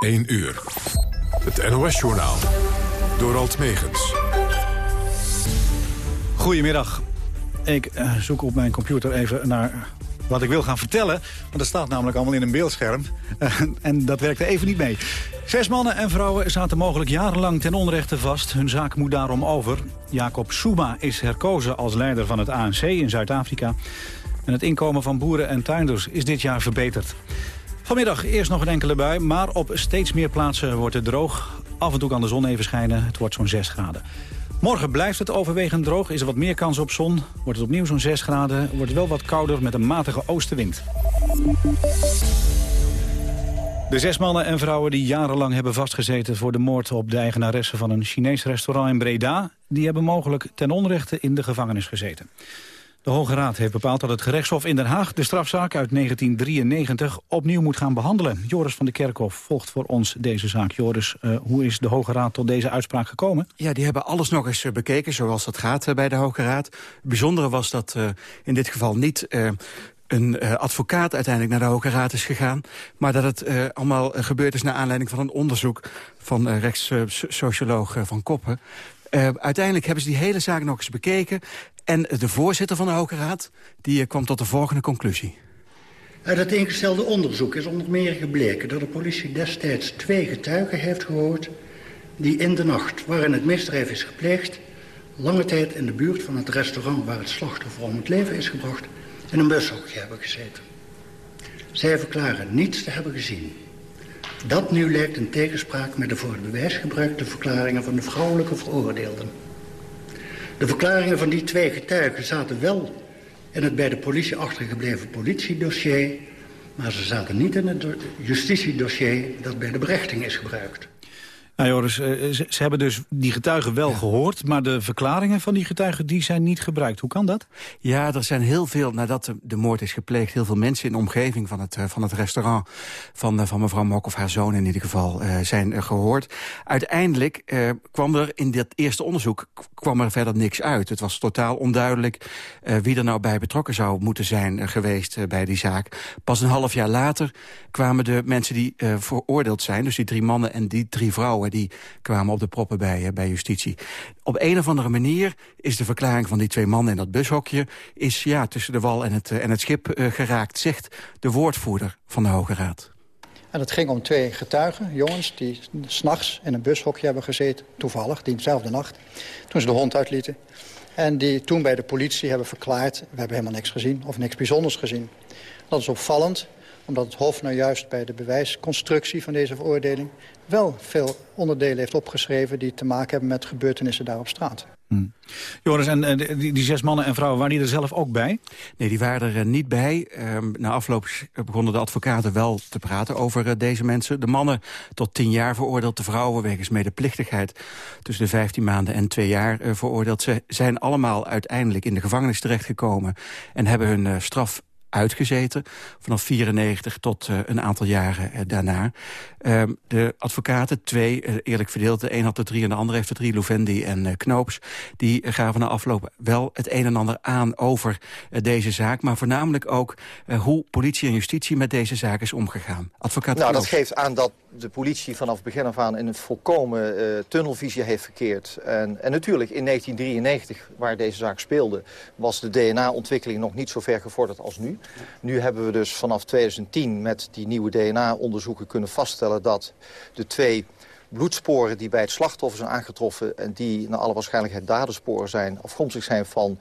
1 uur. Het NOS-journaal. Door Alt Megens. Goedemiddag. Ik eh, zoek op mijn computer even naar wat ik wil gaan vertellen. Want dat staat namelijk allemaal in een beeldscherm. Eh, en dat werkte even niet mee. Zes mannen en vrouwen zaten mogelijk jarenlang ten onrechte vast. Hun zaak moet daarom over. Jacob Souma is herkozen als leider van het ANC in Zuid-Afrika. En het inkomen van boeren en tuinders is dit jaar verbeterd. Vanmiddag eerst nog een enkele bui, maar op steeds meer plaatsen wordt het droog. Af en toe kan de zon even schijnen, het wordt zo'n 6 graden. Morgen blijft het overwegend droog, is er wat meer kans op zon. Wordt het opnieuw zo'n 6 graden, wordt het wel wat kouder met een matige oostenwind. De zes mannen en vrouwen die jarenlang hebben vastgezeten... voor de moord op de eigenaresse van een Chinees restaurant in Breda... die hebben mogelijk ten onrechte in de gevangenis gezeten. De Hoge Raad heeft bepaald dat het gerechtshof in Den Haag... de strafzaak uit 1993 opnieuw moet gaan behandelen. Joris van de Kerkhof volgt voor ons deze zaak. Joris, uh, hoe is de Hoge Raad tot deze uitspraak gekomen? Ja, die hebben alles nog eens eh, bekeken, zoals dat gaat uh, bij de Hoge Raad. Het bijzondere was dat in dit geval niet een advocaat uiteindelijk naar de Hoge Raad is gegaan. Maar dat het allemaal gebeurd is naar aanleiding van een onderzoek... van rechtssocioloog Van Koppen. uiteindelijk hebben ze die hele zaak nog eens bekeken. En de voorzitter van de Hoge Raad die kwam tot de volgende conclusie. Uit het ingestelde onderzoek is onder meer gebleken... dat de politie destijds twee getuigen heeft gehoord... die in de nacht waarin het misdrijf is gepleegd... lange tijd in de buurt van het restaurant waar het slachtoffer om het leven is gebracht in een bushokje hebben gezeten. Zij verklaren niets te hebben gezien. Dat nu lijkt in tegenspraak met de voor het bewijs gebruikte verklaringen van de vrouwelijke veroordeelden. De verklaringen van die twee getuigen zaten wel in het bij de politie achtergebleven politiedossier... maar ze zaten niet in het justitiedossier dat bij de berechting is gebruikt. Nou Joris, eh, ze, hebben dus die getuigen wel gehoord... maar de verklaringen van die getuigen die zijn niet gebruikt. Hoe kan dat? Ja, er zijn heel veel, nadat de, de moord is gepleegd... heel veel mensen in de omgeving van het, eh, van het restaurant... van, eh, van mevrouw Mok of haar zoon in ieder geval, uh, zijn gehoord. Uiteindelijk uh, kwam er in dat eerste onderzoek kwam er verder niks uit. Het was totaal onduidelijk wie er nou bij betrokken zou moeten zijn geweest bij die zaak. Pas een half jaar later kwamen de mensen die veroordeeld zijn... dus die drie mannen en die drie vrouwen die kwamen op de proppen bij, eh, bij justitie. Op een of andere manier is de verklaring van die twee mannen in dat bushokje... is ja, tussen de wal en het, eh, en het schip uh, geraakt, zegt de woordvoerder van de Hoge Raad. En het ging om twee getuigen, jongens, die s'nachts in een bushokje hebben gezeten. Toevallig, diezelfde nacht, toen ze de hond uitlieten. En die toen bij de politie hebben verklaard... we hebben helemaal niks gezien of niks bijzonders gezien. Dat is opvallend, omdat het Hof nou juist bij de bewijsconstructie van deze veroordeling... wel veel onderdelen heeft opgeschreven die te maken hebben met gebeurtenissen daar op straat. Hmm. Joris, en die, die, zes mannen en vrouwen, waren die er zelf ook bij? Nee, die waren er niet bij. Um, na afloop begonnen de advocaten wel te praten over uh, deze mensen. De mannen tot tien jaar veroordeeld, de vrouwen wegens medeplichtigheid... tussen de vijftien maanden en twee jaar uh, veroordeeld. Ze zijn allemaal uiteindelijk in de gevangenis terechtgekomen... en hebben hun uh, straf uitgezeten. Vanaf 94 tot uh, een aantal jaren uh, daarna. Uh, de advocaten, twee, uh, eerlijk verdeeld. De een had er drie en de andere heeft er drie. Louvendi en Knoops. Die gaven na afloop wel het een en ander aan over deze zaak. Maar voornamelijk ook hoe politie en justitie met deze zaak is omgegaan. Advocaat nou, Knoops. dat geeft aan dat de politie vanaf begin af aan in een volkomen tunnelvisie heeft verkeerd. En, en natuurlijk in 1993, waar deze zaak speelde... was de DNA-ontwikkeling nog niet zo ver gevorderd als nu. Nu hebben we dus vanaf 2010 met die nieuwe DNA-onderzoeken kunnen vaststellen... dat de twee bloedsporen die bij het slachtoffer zijn aangetroffen... en die naar alle waarschijnlijkheid dadersporen zijn... afkomstig zijn van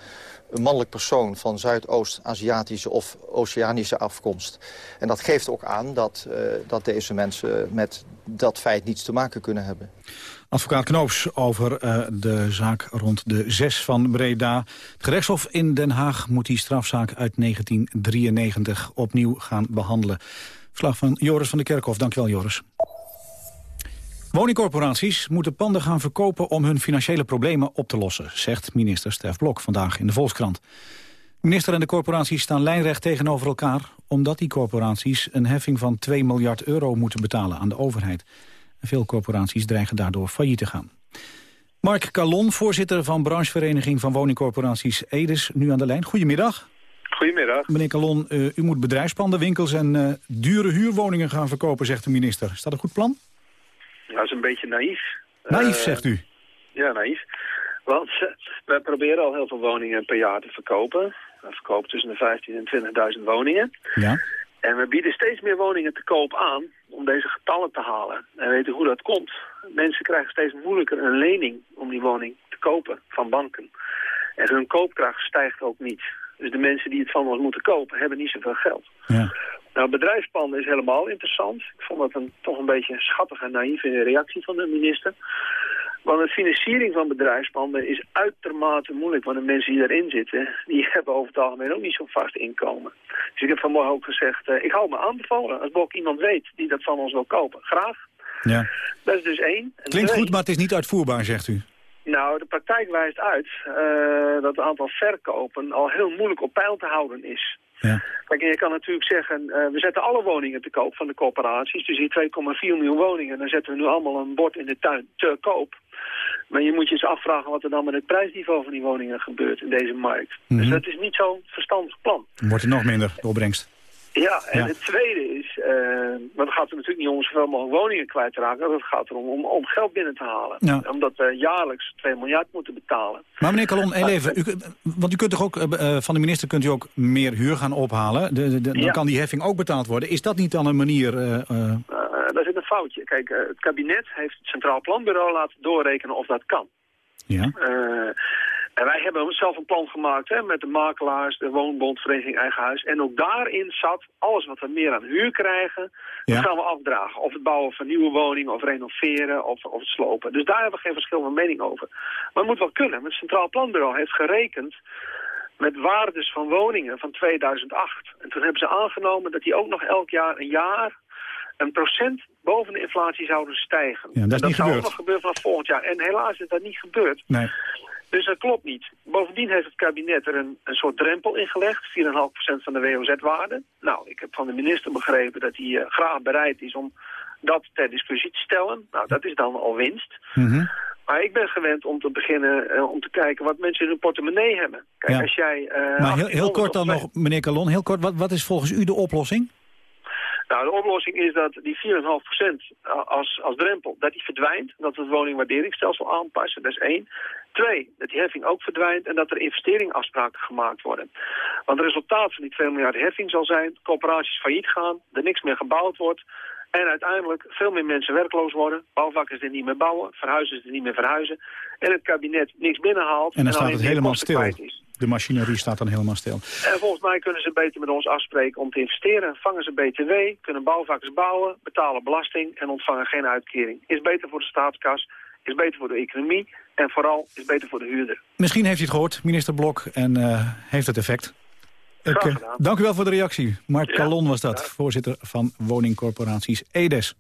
een mannelijk persoon van Zuidoost-Aziatische of Oceanische afkomst. En dat geeft ook aan dat, uh, dat deze mensen met dat feit niets te maken kunnen hebben. Advocaat Knoops over uh, de zaak rond de zes van Breda. Het gerechtshof in Den Haag moet die strafzaak uit 1993 opnieuw gaan behandelen. Verslag van Joris van de Kerkhof. Dankjewel, Joris. Woningcorporaties moeten panden gaan verkopen om hun financiële problemen op te lossen, zegt minister Stef Blok vandaag in de Volkskrant. Minister en de corporaties staan lijnrecht tegenover elkaar... omdat die corporaties een heffing van 2 miljard euro moeten betalen aan de overheid. Veel corporaties dreigen daardoor failliet te gaan. Mark Calon, voorzitter van branchevereniging van woningcorporaties Edes, nu aan de lijn. Goedemiddag. Goedemiddag. Meneer Calon, uh, u moet bedrijfspanden, winkels en uh, dure huurwoningen gaan verkopen, zegt de minister. Is dat een goed plan? Dat is een beetje naïef. Naïef, zegt u? Ja, naïef. Want we proberen al heel veel woningen per jaar te verkopen. We verkopen tussen de 15.000 en 20.000 woningen. Ja. En we bieden steeds meer woningen te koop aan om deze getallen te halen. En weten hoe dat komt. Mensen krijgen steeds moeilijker een lening om die woning te kopen van banken. En hun koopkracht stijgt ook niet. Dus de mensen die het van ons moeten kopen, hebben niet zoveel geld. Ja. Nou, bedrijfspanden is helemaal interessant. Ik vond dat een, toch een beetje schattige en naïeve reactie van de minister. Want de financiering van bedrijfspanden is uitermate moeilijk. Want de mensen die daarin zitten, die hebben over het algemeen ook niet zo'n vast inkomen. Dus ik heb vanmorgen ook gezegd, uh, ik hou me aanbevolen. Als ook iemand weet die dat van ons wil kopen, graag. Ja. Dat is dus één. En Klinkt twee, goed, maar het is niet uitvoerbaar, zegt u. Nou, de praktijk wijst uit uh, dat het aantal verkopen al heel moeilijk op peil te houden is. Ja. Kijk, je kan natuurlijk zeggen, uh, we zetten alle woningen te koop van de corporaties. Dus die 2,4 miljoen woningen, dan zetten we nu allemaal een bord in de tuin te koop. Maar je moet je eens afvragen wat er dan met het prijsniveau van die woningen gebeurt in deze markt. Mm -hmm. Dus dat is niet zo'n verstandig plan. Wordt er nog minder, de opbrengst. Ja, en Ja. het tweede is, uh, maar het gaat er natuurlijk niet om zoveel mogelijk woningen kwijt te raken. Het gaat erom om, om geld binnen te halen. Ja. Omdat we jaarlijks 2 miljard moeten betalen. Maar meneer heel even, u, want u kunt toch ook, uh, van de minister kunt u ook meer huur gaan ophalen? De, de, de, dan Ja. kan die heffing ook betaald worden. Is dat niet dan een manier... Uh, daar zit een foutje. Kijk, het kabinet heeft het Centraal Planbureau laten doorrekenen of dat kan. ja? En wij hebben zelf een plan gemaakt hè, met de makelaars, de woonbond, vereniging Eigen Huis. En ook daarin zat alles wat we meer aan huur krijgen, Ja. dat gaan we afdragen. Of het bouwen van nieuwe woningen, of renoveren, of, of het slopen. Dus daar hebben we geen verschil van mening over. Maar het moet wel kunnen. Het Centraal Planbureau heeft gerekend met waardes van woningen van 2008. En toen hebben ze aangenomen dat die ook nog elk jaar een jaar een procent boven de inflatie zouden stijgen. Ja, dat is en dat niet zou ook gebeurd. nog gebeuren vanaf volgend jaar. En helaas is dat niet gebeurd. Nee. Dus dat klopt niet. Bovendien heeft het kabinet er een, een soort drempel in gelegd. 4,5% van de WOZ-waarde. Nou, ik heb van de minister begrepen dat hij uh, graag bereid is om dat ter discussie te stellen. Nou, dat is dan al winst. Mm -hmm. Maar ik ben gewend om te beginnen uh, om te kijken wat mensen in hun portemonnee hebben. Kijk, Ja. als jij... Uh, Maar heel, heel kort dan nog, meneer Calon, heel kort, wat, wat is volgens u de oplossing? Nou, de oplossing is dat die 4,5% als, als drempel, dat die verdwijnt. Dat we het woningwaarderingsstelsel aanpassen, dat is één. Twee, dat die heffing ook verdwijnt en dat er investeringsafspraken gemaakt worden. Want het resultaat van die 2 miljard heffing zal zijn, corporaties failliet gaan, er niks meer gebouwd wordt... En uiteindelijk veel meer mensen werkloos worden. Bouwvakkers er niet meer bouwen, verhuizers er niet meer verhuizen. En het kabinet niks binnenhaalt. En dan staat alleen het helemaal stil. Is. De machinerie staat dan helemaal stil. En volgens mij kunnen ze beter met ons afspreken om te investeren. Vangen ze BTW, kunnen bouwvakkers bouwen, betalen belasting en ontvangen geen uitkering. Is beter voor de staatskas, is beter voor de economie en vooral is beter voor de huurder. Misschien heeft u het gehoord, minister Blok, en uh, heeft het effect. Ik, uh, dank u wel voor de reactie. Mark Ja. Calon was dat, Ja. voorzitter van woningcorporaties EDES.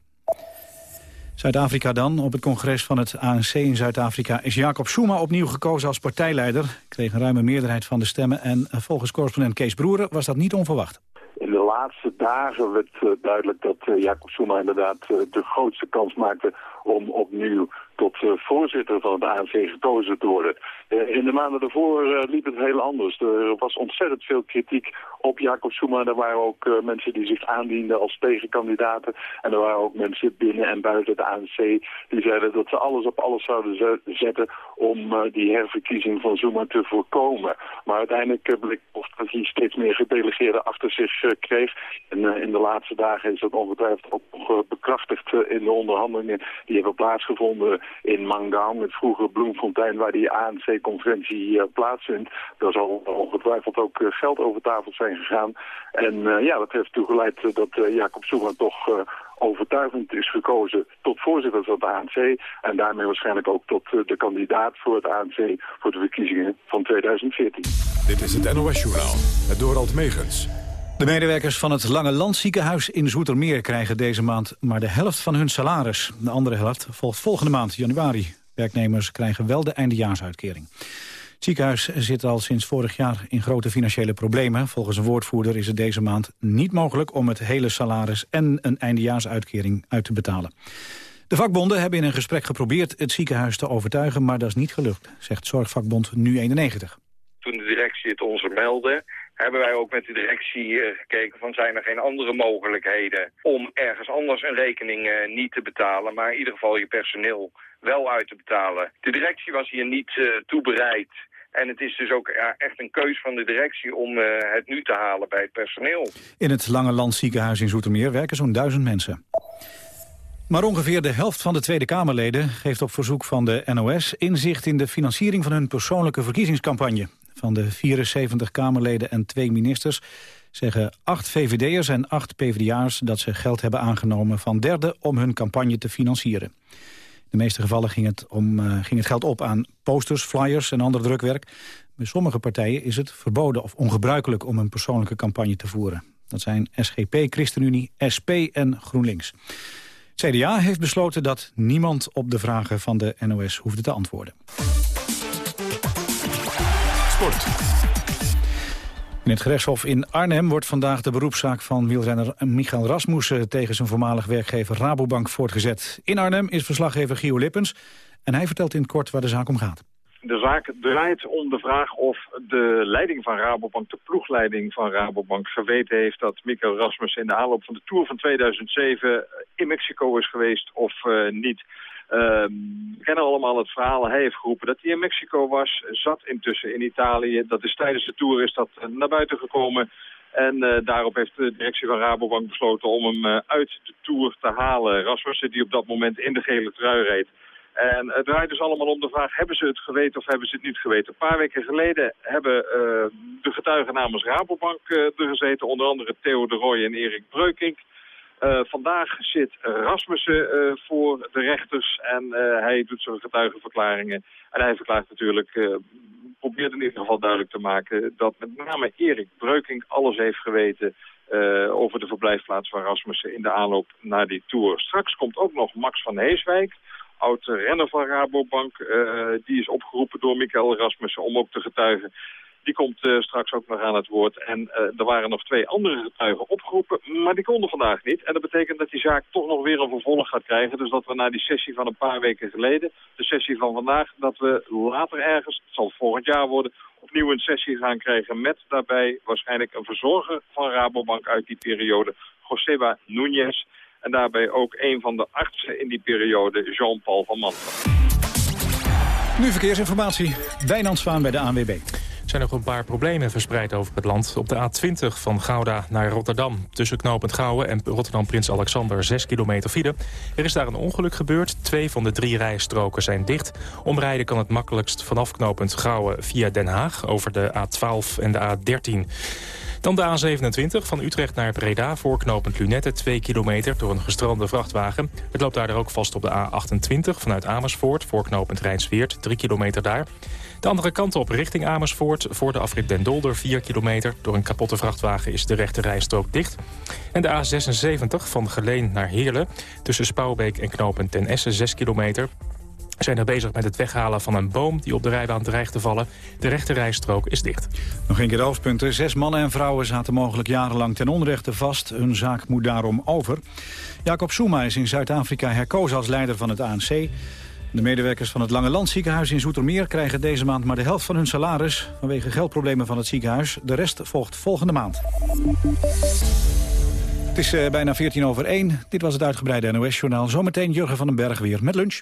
Zuid-Afrika dan. Op het congres van het ANC in Zuid-Afrika is Jacob Zuma opnieuw gekozen als partijleider. Kreeg een ruime meerderheid van de stemmen en uh, volgens correspondent Kees Broeren was dat niet onverwacht. In de laatste dagen werd uh, duidelijk dat uh, Jacob Zuma inderdaad de grootste kans maakte om opnieuw tot uh, voorzitter van het ANC gekozen te worden. Uh, in de maanden daarvoor uh, liep het heel anders. Er was ontzettend veel kritiek op Jacob Zuma. Er waren ook mensen die zich aandienden als tegenkandidaten. En er waren ook mensen binnen en buiten het ANC die zeiden dat ze alles op alles zouden zetten om die herverkiezing van Zuma te voorkomen. Maar uiteindelijk bleek toch dat hij steeds meer gedelegeerden achter zich kreeg. En in de laatste dagen is dat ongetwijfeld ook bekrachtigd in de onderhandelingen die hebben plaatsgevonden in Mangaung, het vroegere Bloemfontein, waar die ANC-conventie uh, plaatsvindt. Daar zal ongetwijfeld ook uh, geld over tafel zijn gegaan. En uh, ja, dat heeft toegeleid dat Jacob Zuma toch overtuigend is gekozen tot voorzitter van het ANC. En daarmee waarschijnlijk ook tot de kandidaat voor het ANC voor de verkiezingen van 2014. Dit is het NOS-journaal, het Dorald Megens. De medewerkers van het Lange Landziekenhuis in Zoetermeer krijgen deze maand maar de helft van hun salaris. De andere helft volgt volgende maand, januari. Werknemers krijgen wel de eindejaarsuitkering. Het ziekenhuis zit al sinds vorig jaar in grote financiële problemen. Volgens een woordvoerder is het deze maand niet mogelijk om het hele salaris en een eindejaarsuitkering uit te betalen. De vakbonden hebben in een gesprek geprobeerd het ziekenhuis te overtuigen, maar dat is niet gelukt, zegt zorgvakbond Nu91. Toen de directie het ons meldde, hebben wij ook met de directie eh, gekeken van zijn er geen andere mogelijkheden om ergens anders een rekening uh, niet te betalen, maar in ieder geval je personeel wel uit te betalen. De directie was hier niet uh, toe bereid. En het is dus ook ja, echt een keus van de directie om het nu te halen bij het personeel. In het Lange Land ziekenhuis in Zoetermeer werken zo'n duizend mensen. Maar ongeveer de helft van de Tweede Kamerleden geeft op verzoek van de NOS inzicht in de financiering van hun persoonlijke verkiezingscampagne. Van de 74 Kamerleden en twee ministers zeggen acht VVD'ers en acht PvdA'ers dat ze geld hebben aangenomen van derden om hun campagne te financieren. In de meeste gevallen ging het, om, uh, ging het geld op aan posters, flyers en ander drukwerk. Bij sommige partijen is het verboden of ongebruikelijk om een persoonlijke campagne te voeren. Dat zijn SGP, ChristenUnie, SP en GroenLinks. CDA heeft besloten dat niemand op de vragen van de NOS hoefde te antwoorden. Sport. In het gerechtshof in Arnhem wordt vandaag de beroepszaak van wielrenner Michael Rasmussen tegen zijn voormalig werkgever Rabobank voortgezet. In Arnhem is verslaggever Gio Lippens en hij vertelt in het kort waar de zaak om gaat. De zaak draait om de vraag of de leiding van Rabobank, de ploegleiding van Rabobank, geweten heeft dat Michael Rasmussen in de aanloop van de Tour van 2007 in Mexico is geweest of uh, niet. We kennen allemaal het verhaal. Hij heeft geroepen dat hij in Mexico was, zat intussen in Italië. Dat is tijdens de Tour is dat naar buiten gekomen. En uh, daarop heeft de directie van Rabobank besloten om hem uh, uit de Tour te halen. Rasmussen die op dat moment in de gele trui reed. En het draait dus allemaal om de vraag, hebben ze het geweten of hebben ze het niet geweten? Een paar weken geleden hebben de getuigen namens Rabobank er gezeten, onder andere Theo de Rooij en Erik Breukink. Uh, vandaag zit Rasmussen voor de rechters en hij doet zijn getuigenverklaringen. En hij verklaart natuurlijk, probeert in ieder geval duidelijk te maken, dat met name Erik Breukink alles heeft geweten over de verblijfplaats van Rasmussen in de aanloop naar die Tour. Straks komt ook nog Max van Heeswijk oud-renner van Rabobank. Die is opgeroepen door Michael Rasmussen om ook te getuigen. Die komt uh, straks ook nog aan het woord. En uh, er waren nog twee andere getuigen opgeroepen, maar die konden vandaag niet. En dat betekent dat die zaak toch nog weer een vervolg gaat krijgen. Dus dat we na die sessie van een paar weken geleden, de sessie van vandaag, dat we later ergens, het zal volgend jaar worden, opnieuw een sessie gaan krijgen met daarbij waarschijnlijk een verzorger van Rabobank uit die periode, Joseba Núñez. En daarbij ook een van de artsen in die periode, Jean-Paul van Mantel. Nu verkeersinformatie. Wijnand Zwaan bij de ANWB. Er zijn nog een paar problemen verspreid over het land. Op de A20 van Gouda naar Rotterdam. Tussen knooppunt Gouwen en Rotterdam Prins Alexander 6 kilometer file. Er is daar een ongeluk gebeurd. Twee van de drie rijstroken zijn dicht. Omrijden kan het makkelijkst vanaf knooppunt Gouwen via Den Haag... over de A12 en de A13. Dan de A27 van Utrecht naar Breda voor knooppunt Lunette 2 kilometer door een gestrande vrachtwagen. Het loopt daar ook vast op de A28 vanuit Amersfoort voor knooppunt Rijnsweert 3 kilometer daar. De andere kant op richting Amersfoort voor de afrit Den Dolder 4 kilometer. Door een kapotte vrachtwagen is de rechte rijstrook dicht. En de A76 van Geleen naar Heerlen tussen Spouwbeek en knooppunt Ten Essen 6 kilometer zijn er bezig met het weghalen van een boom die op de rijbaan dreigt te vallen. De rechte rijstrook is dicht. Nog een keer de hoofdpunten. Zes mannen en vrouwen zaten mogelijk jarenlang ten onrechte vast. Hun zaak moet daarom over. Jacob Zuma is in Zuid-Afrika herkozen als leider van het ANC. De medewerkers van het Lange Land ziekenhuis in Zoetermeer... krijgen deze maand maar de helft van hun salaris... vanwege geldproblemen van het ziekenhuis. De rest volgt volgende maand. Het is uh, bijna 14 over 1. Dit was het uitgebreide NOS-journaal. Zometeen Jurgen van den Berg weer met lunch.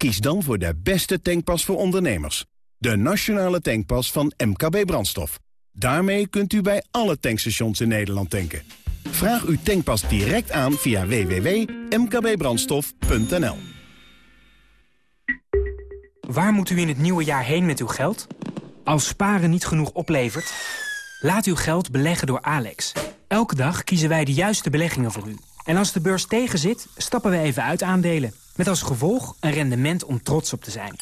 Kies dan voor de beste tankpas voor ondernemers. De nationale tankpas van MKB Brandstof. Daarmee kunt u bij alle tankstations in Nederland tanken. Vraag uw tankpas direct aan via www.mkbbrandstof.nl Waar moet u in het nieuwe jaar heen met uw geld? Als sparen niet genoeg oplevert? Laat uw geld beleggen door Alex. Elke dag kiezen wij de juiste beleggingen voor u. En als de beurs tegenzit, stappen we even uit aandelen. Met als gevolg een rendement om trots op te zijn.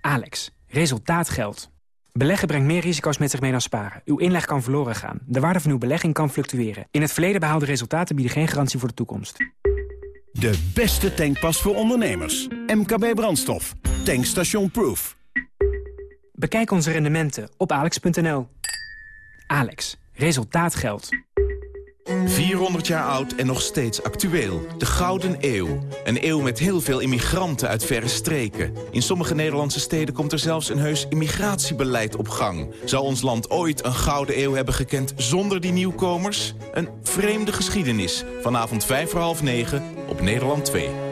Alex, resultaat geldt. Beleggen brengt meer risico's met zich mee dan sparen. Uw inleg kan verloren gaan. De waarde van uw belegging kan fluctueren. In het verleden behaalde resultaten bieden geen garantie voor de toekomst. De beste tankpas voor ondernemers. MKB Brandstof. Tankstation Proof. Bekijk onze rendementen op alex.nl. Alex. Resultaat geldt. 400 jaar oud en nog steeds actueel. De Gouden Eeuw. Een eeuw met heel veel immigranten uit verre streken. In sommige Nederlandse steden komt er zelfs een heus immigratiebeleid op gang. Zou ons land ooit een Gouden Eeuw hebben gekend zonder die nieuwkomers? Een vreemde geschiedenis. Vanavond 5 voor half 9 op Nederland 2.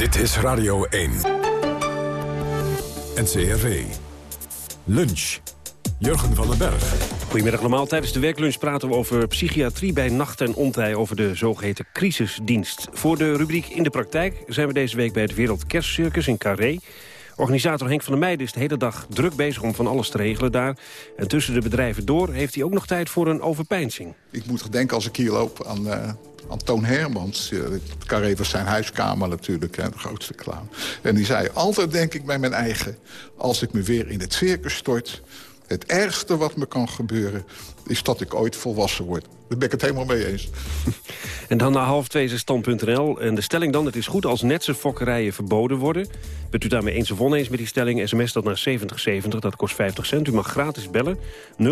Dit is Radio 1. NCRV. Lunch. Jurgen van den Berg. Goedemiddag allemaal. Tijdens de werklunch praten we over psychiatrie bij nacht en ontij... over de zogeheten crisisdienst. Voor de rubriek In de Praktijk zijn we deze week bij het Wereld Kerstcircus in Carré. Organisator Henk van der Meijden is de hele dag druk bezig om van alles te regelen daar. En tussen de bedrijven door heeft hij ook nog tijd voor een overpeinsing. Ik moet denken als ik hier loop aan, uh, aan Toon Hermans. Uh, het Carré was zijn huiskamer natuurlijk, hè, de grootste clown. En die zei altijd denk ik bij mijn eigen... als ik me weer in het circus stort... het ergste wat me kan gebeuren is dat ik ooit volwassen word. Daar ben ik het helemaal mee eens. En dan na half twee is stand.nl. En de stelling dan, het is goed als netse fokkerijen verboden worden. Bent u daarmee eens of oneens met die stelling? SMS dat naar 7070, dat kost 50 cent. U mag gratis bellen, 0800-1101.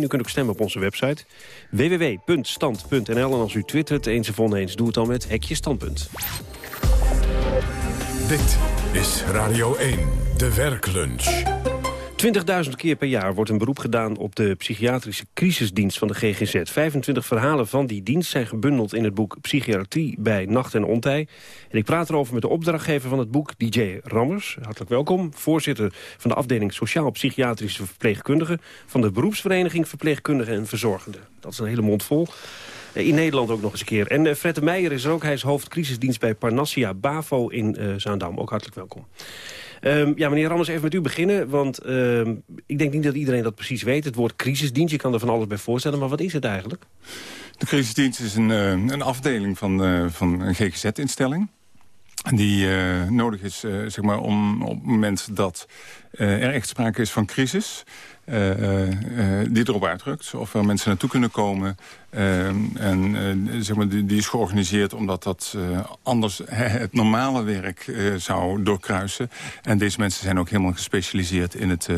U kunt ook stemmen op onze website www.stand.nl. En als u twittert eens of oneens, doe het dan met Hekje Standpunt. Dit is Radio 1, de werklunch. 20.000 keer per jaar wordt een beroep gedaan op de psychiatrische crisisdienst van de GGZ. 25 verhalen van die dienst zijn gebundeld in het boek Psychiatrie bij Nacht en Ontij. En ik praat erover met de opdrachtgever van het boek, DJ Rammers. Hartelijk welkom. Voorzitter van de afdeling Sociaal-Psychiatrische Verpleegkundigen... van de beroepsvereniging Verpleegkundigen en Verzorgenden. Dat is een hele mond vol. In Nederland ook nog eens een keer. En uh, Fred de Meijer is er ook. Hij is hoofdcrisisdienst bij Parnassia Bavo in uh, Zaandam. Ook hartelijk welkom. Um, ja, meneer Rammers, even met u beginnen. Want um, ik denk niet dat iedereen dat precies weet. Het woord crisisdienst, je kan er van alles bij voorstellen. Maar wat is het eigenlijk? De crisisdienst is een, uh, een afdeling van, uh, van een GGZ-instelling. Die uh, nodig is zeg maar om op het moment dat er echt sprake is van crisis... Uh, uh, die erop uitdrukt. Of er mensen naartoe kunnen komen. En zeg maar, die, die, is georganiseerd omdat dat anders het normale werk zou doorkruisen. En deze mensen zijn ook helemaal gespecialiseerd in het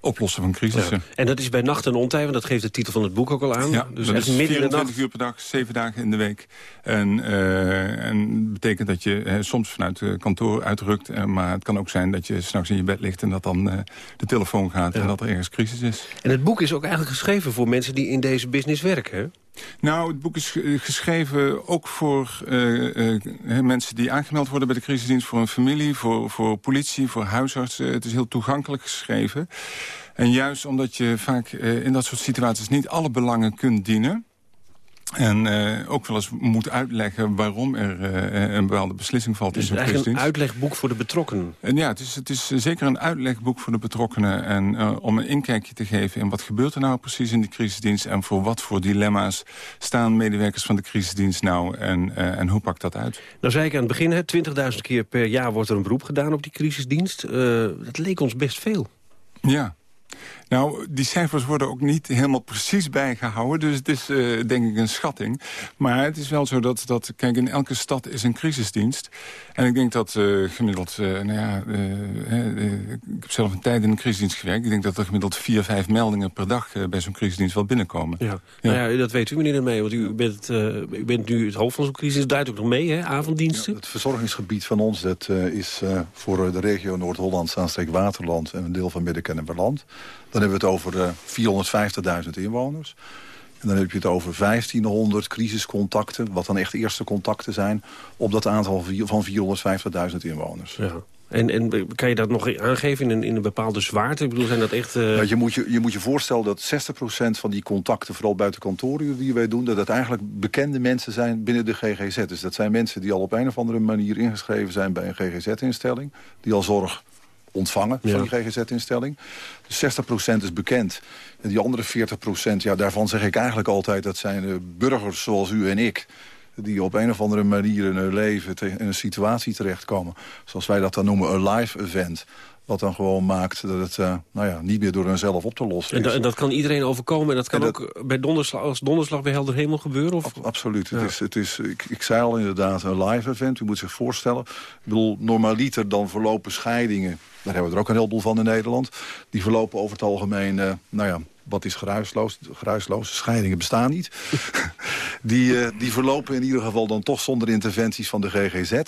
oplossen van crisissen. Ja. En dat is bij nacht en ontij, want dat geeft de titel van het boek ook al aan. Ja, dus dat is midden 24 uur per dag, zeven dagen in de week. En, uh, en betekent dat je uh, soms vanuit het kantoor uitrukt... Uh, maar het kan ook zijn dat je s'nachts in je bed ligt... en dat dan de telefoon gaat ja. en dat er ergens crisis is. En het boek is ook eigenlijk geschreven voor mensen die in deze business werken, hè? Nou, het boek is geschreven ook voor uh, uh, mensen die aangemeld worden bij de crisisdienst... voor een familie, voor, voor politie, voor huisartsen. Het is heel toegankelijk geschreven. En juist omdat je vaak uh, in dat soort situaties niet alle belangen kunt dienen... En uh, ook wel eens moet uitleggen waarom er uh, een bepaalde beslissing valt dus in zo'n eigenlijk een uitlegboek voor de betrokkenen? En ja, het is, het is zeker een uitlegboek voor de betrokkenen. En uh, om een inkijkje te geven in wat gebeurt er nou precies in de crisisdienst... en voor wat voor dilemma's staan medewerkers van de crisisdienst nou... en, en hoe pakt dat uit? Nou zei ik aan het begin, 20.000 keer per jaar wordt er een beroep gedaan op die crisisdienst. dat leek ons best veel. Ja, nou, die cijfers worden ook niet helemaal precies bijgehouden. Dus het is uh, denk ik een schatting. Maar het is wel zo dat, dat, kijk, in elke stad is een crisisdienst. En ik denk dat uh, gemiddeld, uh, nou ja, ik heb zelf een tijd in een crisisdienst gewerkt. Ik denk dat er gemiddeld vier, vijf meldingen per dag bij zo'n crisisdienst wel binnenkomen. Ja. ja. Nou ja, dat weet u meneer ermee, want u bent, u bent nu het hoofd van zo'n crisis. Duidt ook nog mee, hè, avonddiensten? Ja, het verzorgingsgebied van ons, dat is voor de regio Noord-Holland, Zaanstreek, Waterland en een deel van Midden- en Verland. Dan hebben we het over uh, 450.000 inwoners. En dan heb je het over 1500 crisiscontacten, wat dan echt eerste contacten zijn... op dat aantal van 450.000 inwoners. Ja. En, en kan je dat nog aangeven in een, in een bepaalde zwaarte? Ik bedoel, zijn dat echt... Uh... Ja, je, moet je, je moet je voorstellen dat 60% van die contacten... vooral buiten kantoren die wij doen... dat het eigenlijk bekende mensen zijn binnen de GGZ. Dus dat zijn mensen die al op een of andere manier ingeschreven zijn... bij een GGZ-instelling. Die al zorg ontvangen van die GGZ-instelling. Dus 60% is bekend. En die andere 40%, ja, daarvan zeg ik eigenlijk altijd... dat zijn uh, burgers zoals u en ik die op een of andere manier in hun leven in een situatie terechtkomen. Zoals wij dat dan noemen, een live event. Wat dan gewoon maakt dat het uh, nou ja, niet meer door hunzelf op te lossen is. En, en, dat kan iedereen overkomen. En dat kan ook bij donderslag, als donderslag bij helder hemel gebeuren? Of? absoluut. Het is, het is, ik, ik zei al inderdaad een live event. U moet zich voorstellen. Ik bedoel, normaliter dan verlopen scheidingen. Daar hebben we er ook een heleboel van in Nederland. Die verlopen over het algemeen, uh, nou ja, wat is geruisloos? Geruisloos, scheidingen bestaan niet. die, uh, die verlopen in ieder geval dan toch zonder interventies van de GGZ.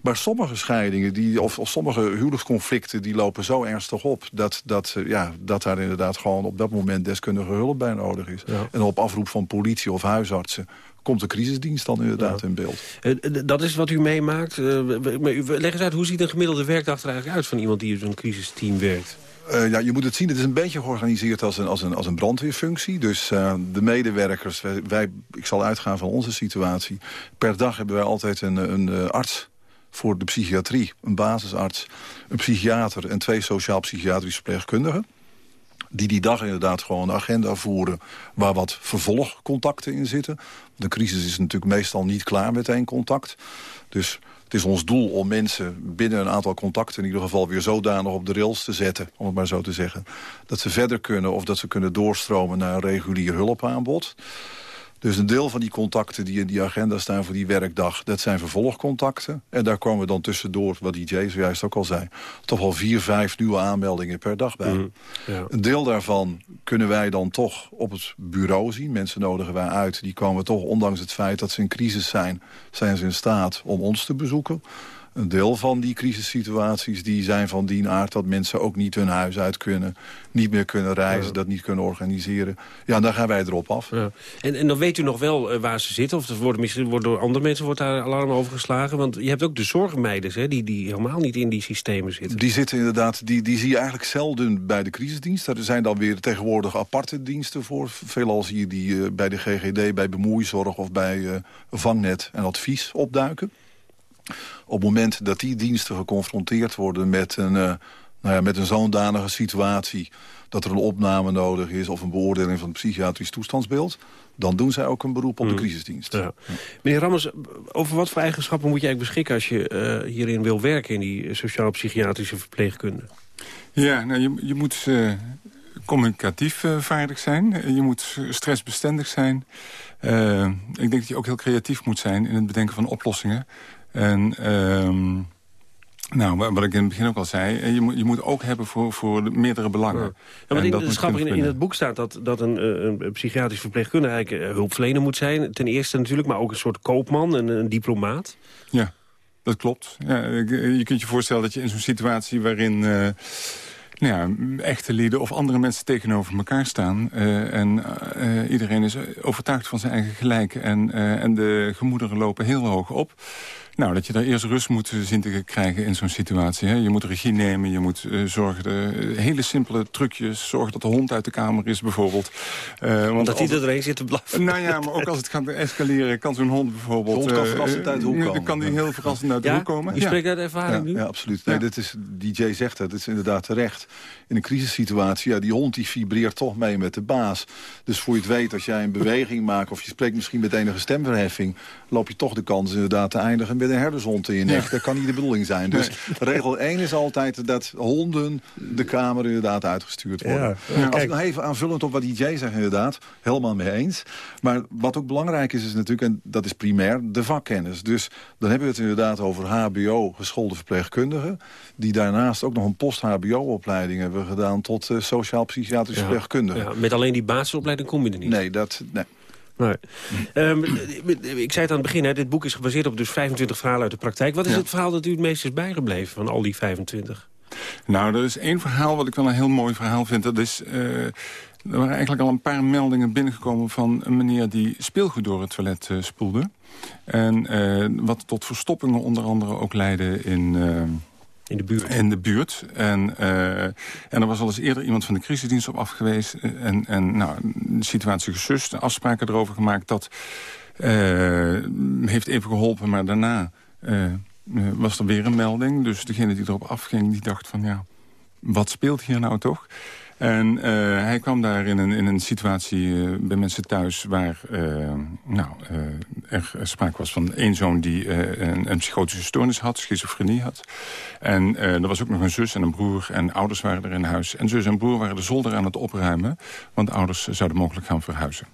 Maar sommige scheidingen, die, of, of, sommige huwelijksconflicten... die lopen zo ernstig op dat, dat, uh, ja, dat daar inderdaad gewoon op dat moment deskundige hulp bij nodig is. Ja. En op afroep van politie of huisartsen komt de crisisdienst dan inderdaad ja. in beeld. Uh, dat is wat u meemaakt. leg eens uit, hoe ziet een gemiddelde werkdag er eigenlijk uit... van iemand die in zo'n crisisteam werkt? Uh, ja, je moet het zien, het is een beetje georganiseerd als een, als een, als een brandweerfunctie. Dus uh, de medewerkers, wij, ik zal uitgaan van onze situatie. Per dag hebben wij altijd een, een uh, arts voor de psychiatrie. Een basisarts, een psychiater en twee sociaal-psychiatrische verpleegkundigen. Die die dag inderdaad gewoon een agenda voeren waar wat vervolgcontacten in zitten. De crisis is natuurlijk meestal niet klaar met één contact. Dus het is ons doel om mensen binnen een aantal contacten... in ieder geval weer zodanig op de rails te zetten, om het maar zo te zeggen... dat ze verder kunnen of dat ze kunnen doorstromen naar een regulier hulpaanbod. Dus een deel van die contacten die in die agenda staan voor die werkdag... dat zijn vervolgcontacten. En daar komen dan tussendoor, wat DJ zojuist ook al zei... toch wel vier, vijf nieuwe aanmeldingen per dag bij. Mm, ja. Een deel daarvan kunnen wij dan toch op het bureau zien. Mensen nodigen wij uit. Die komen toch, ondanks het feit dat ze in crisis zijn... zijn ze in staat om ons te bezoeken. Een deel van die crisissituaties die zijn van die aard... dat mensen ook niet hun huis uit kunnen, niet meer kunnen reizen... dat niet kunnen organiseren. Ja, dan gaan wij erop af. Ja. En, en dan weet u nog wel uh, waar ze zitten? Of worden, misschien wordt door andere mensen wordt daar alarm over geslagen? Want je hebt ook de zorgmeiders, hè, die, die helemaal niet in die systemen zitten. Die zitten inderdaad, die, die zie je eigenlijk zelden bij de crisisdienst. Er zijn dan weer tegenwoordig aparte diensten voor. Veelal zie je die uh, bij de GGD, bij bemoeizorg of bij uh, vangnet en advies opduiken. Op het moment dat die diensten geconfronteerd worden met een, uh, nou ja, met een zodanige situatie... dat er een opname nodig is of een beoordeling van het psychiatrisch toestandsbeeld... dan doen zij ook een beroep op de crisisdienst. Ja. Meneer Rammers, over wat voor eigenschappen moet je eigenlijk beschikken... als je uh, hierin wil werken in die sociaal-psychiatrische verpleegkunde? Ja, nou, je, je moet uh, communicatief vaardig zijn. Je moet stressbestendig zijn. ik denk dat je ook heel creatief moet zijn in het bedenken van oplossingen. En um, nou, wat ik in het begin ook al zei, je moet, je moet ook hebben voor, voor de meerdere belangen. Ja. Maar in, dat in, in, in, het boek staat dat, dat een, een psychiatrisch verpleegkundige eigenlijk hulpverlener moet zijn. Ten eerste natuurlijk, maar ook een soort koopman, en een diplomaat. Ja, dat klopt. Ja, je kunt je voorstellen dat je in zo'n situatie waarin... Uh, nou ja, echte lieden of andere mensen tegenover elkaar staan. Uh, en uh, iedereen is overtuigd van zijn eigen gelijk. En, en de gemoederen lopen heel hoog op. Nou, dat je daar eerst rust moet zien te krijgen in zo'n situatie. Hè. Je moet regie nemen, je moet uh, zorgen... De, hele simpele trucjes, zorgen dat de hond uit de kamer is bijvoorbeeld. Uh, want dat hij er doorheen zit te blaffen. Nou ja, maar ook als het gaat escaleren, kan zo'n hond bijvoorbeeld... De hond kan verrassend uit de hoek komen. Dan kan die heel verrassend uit de ja? hoek komen. U spreekt uit ervaring ja, nu? Ja, absoluut. Nee, dit is, DJ zegt het, het is inderdaad terecht. In een crisissituatie, ja, die hond die vibreert toch mee met de baas. Dus voor je het weet, als jij een beweging maakt... of je spreekt misschien met enige stemverheffing... loop je toch de kans inderdaad te eindigen met een herdershond in je nek. Ja. Dat kan niet de bedoeling zijn. Dus nee. regel 1 is altijd dat honden de kamer inderdaad uitgestuurd worden. Ja. Ja. Als ik nog even aanvullend op wat DJ zegt inderdaad, helemaal mee eens. Maar wat ook belangrijk is, is natuurlijk, en dat is primair, de vakkennis. Dus dan hebben we het inderdaad over hbo geschoolde verpleegkundigen... die daarnaast ook nog een post-hbo-opleiding hebben gedaan... tot uh, sociaal-psychiatrische verpleegkundigen. met alleen die basisopleiding kom je er niet? Nee, dat... Nee. Nee. Um, ik zei het aan het begin, hè, dit boek is gebaseerd op dus 25 verhalen uit de praktijk. Wat is ja. het verhaal dat u het meest is bijgebleven van al die 25? Nou, er is één verhaal wat ik wel een heel mooi verhaal vind. Dat is uh, Er waren eigenlijk al een paar meldingen binnengekomen van een meneer die speelgoed door het toilet uh, spoelde. En uh, wat tot verstoppingen onder andere ook leidde in... Uh, in de buurt. De buurt. En, uh, en er was al eens eerder iemand van de crisisdienst op af geweest. En, en nou, de situatie gesust, afspraken erover gemaakt. Dat heeft even geholpen, maar daarna was er weer een melding. Dus degene die erop afging, die dacht van ja, wat speelt hier nou toch? En uh, hij kwam daar in een, in een situatie uh, bij mensen thuis... waar uh, nou, er sprake was van één zoon die een, een, psychotische stoornis had, schizofrenie had. En er was ook nog een zus en een broer en ouders waren er in huis. En zus en broer waren de zolder aan het opruimen... want ouders zouden mogelijk gaan verhuizen.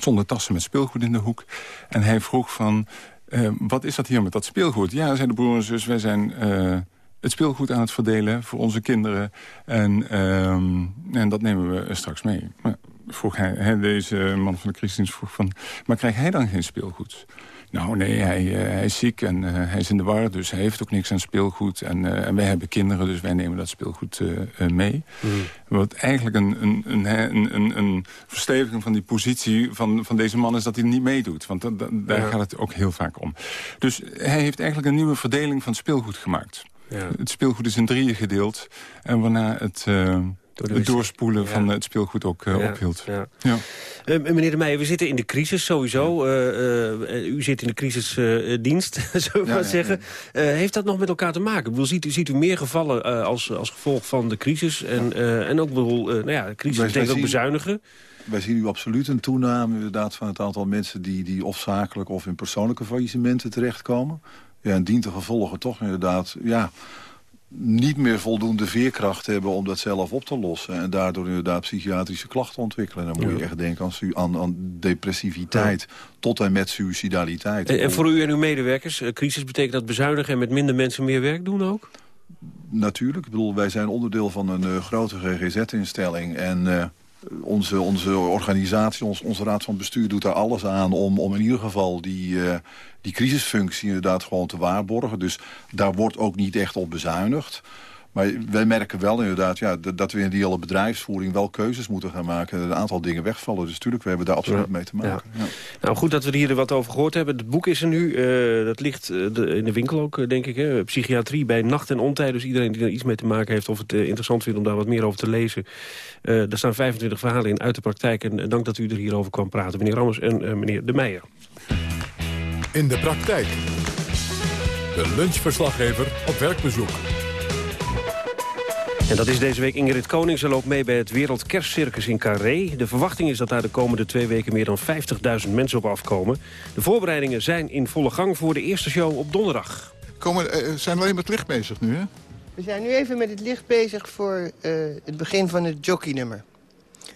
Zonder tassen met speelgoed in de hoek. En hij vroeg van, wat is dat hier met dat speelgoed? Ja, zei de broer en zus, wij zijn het speelgoed aan het verdelen voor onze kinderen. En, um, en dat nemen we straks mee. Maar vroeg hij, hè, deze man van de christendienst vroeg van... maar krijgt hij dan geen speelgoed? Nou, nee, hij, uh, hij is ziek en uh, hij is in de war, dus hij heeft ook niks aan speelgoed. En, uh, en wij hebben kinderen, dus wij nemen dat speelgoed mee. Mm. Wat eigenlijk een, een, een, een, een versteviging van die positie van, van deze man is dat hij niet meedoet. Want da, da, daar ja. gaat het ook heel vaak om. Dus hij heeft eigenlijk een nieuwe verdeling van speelgoed gemaakt. Ja. Het speelgoed is in drieën gedeeld. En waarna het, uh, Door het doorspoelen ja. van het speelgoed ook uh, ja. ophield. Ja. Uh, meneer De Meijer, we zitten in de crisis sowieso. u zit in de crisisdienst, zullen we maar zeggen. heeft dat nog met elkaar te maken? Ik bedoel, ziet, u, ziet u meer gevallen als, als gevolg van de crisis? En, en ook bedoel, nou ja, de crisis betekent ook bezuinigen. Wij zien nu absoluut een toename inderdaad, van het aantal mensen... die, die of zakelijk of in persoonlijke faillissementen terechtkomen. Ja, en dient de gevolgen toch inderdaad... Ja, niet meer voldoende veerkracht hebben om dat zelf op te lossen. En daardoor inderdaad psychiatrische klachten ontwikkelen. Dan moet je echt denken aan, aan, aan depressiviteit ja. tot en met suicidaliteit. En, en, voor u en uw medewerkers, crisis betekent dat bezuinigen... en met minder mensen meer werk doen ook? Natuurlijk. Ik bedoel, wij zijn onderdeel van een uh, grote GGZ-instelling. En uh, onze, onze organisatie, ons, onze raad van bestuur doet daar alles aan... om, om in ieder geval die, uh, die crisisfunctie inderdaad gewoon te waarborgen. Dus daar wordt ook niet echt op bezuinigd. Maar wij merken wel inderdaad ja, dat we in die hele bedrijfsvoering wel keuzes moeten gaan maken. Een aantal dingen wegvallen. Dus natuurlijk, we hebben daar absoluut mee te maken. Ja. Ja. Nou, goed dat we hier wat over gehoord hebben. Het boek is er nu. Uh, dat ligt de, in de winkel ook, denk ik. Hè. Psychiatrie bij nacht en ontij. Dus iedereen die er iets mee te maken heeft of het uh, interessant vindt om daar wat meer over te lezen. Uh, er staan 25 verhalen in uit de praktijk. En dank dat u er hierover kwam praten, meneer Rammers en meneer De Meijer. In de praktijk. De lunchverslaggever op werkbezoek. En dat is deze week Ingrid Koning. Ze loopt mee bij het Wereldkerstcircus in Carré. De verwachting is dat daar de komende twee weken meer dan 50.000 mensen op afkomen. De voorbereidingen zijn in volle gang voor de eerste show op donderdag. Komen, uh, zijn we alleen met het licht bezig nu, hè? We zijn nu even met het licht bezig voor uh, het begin van het jockeynummer.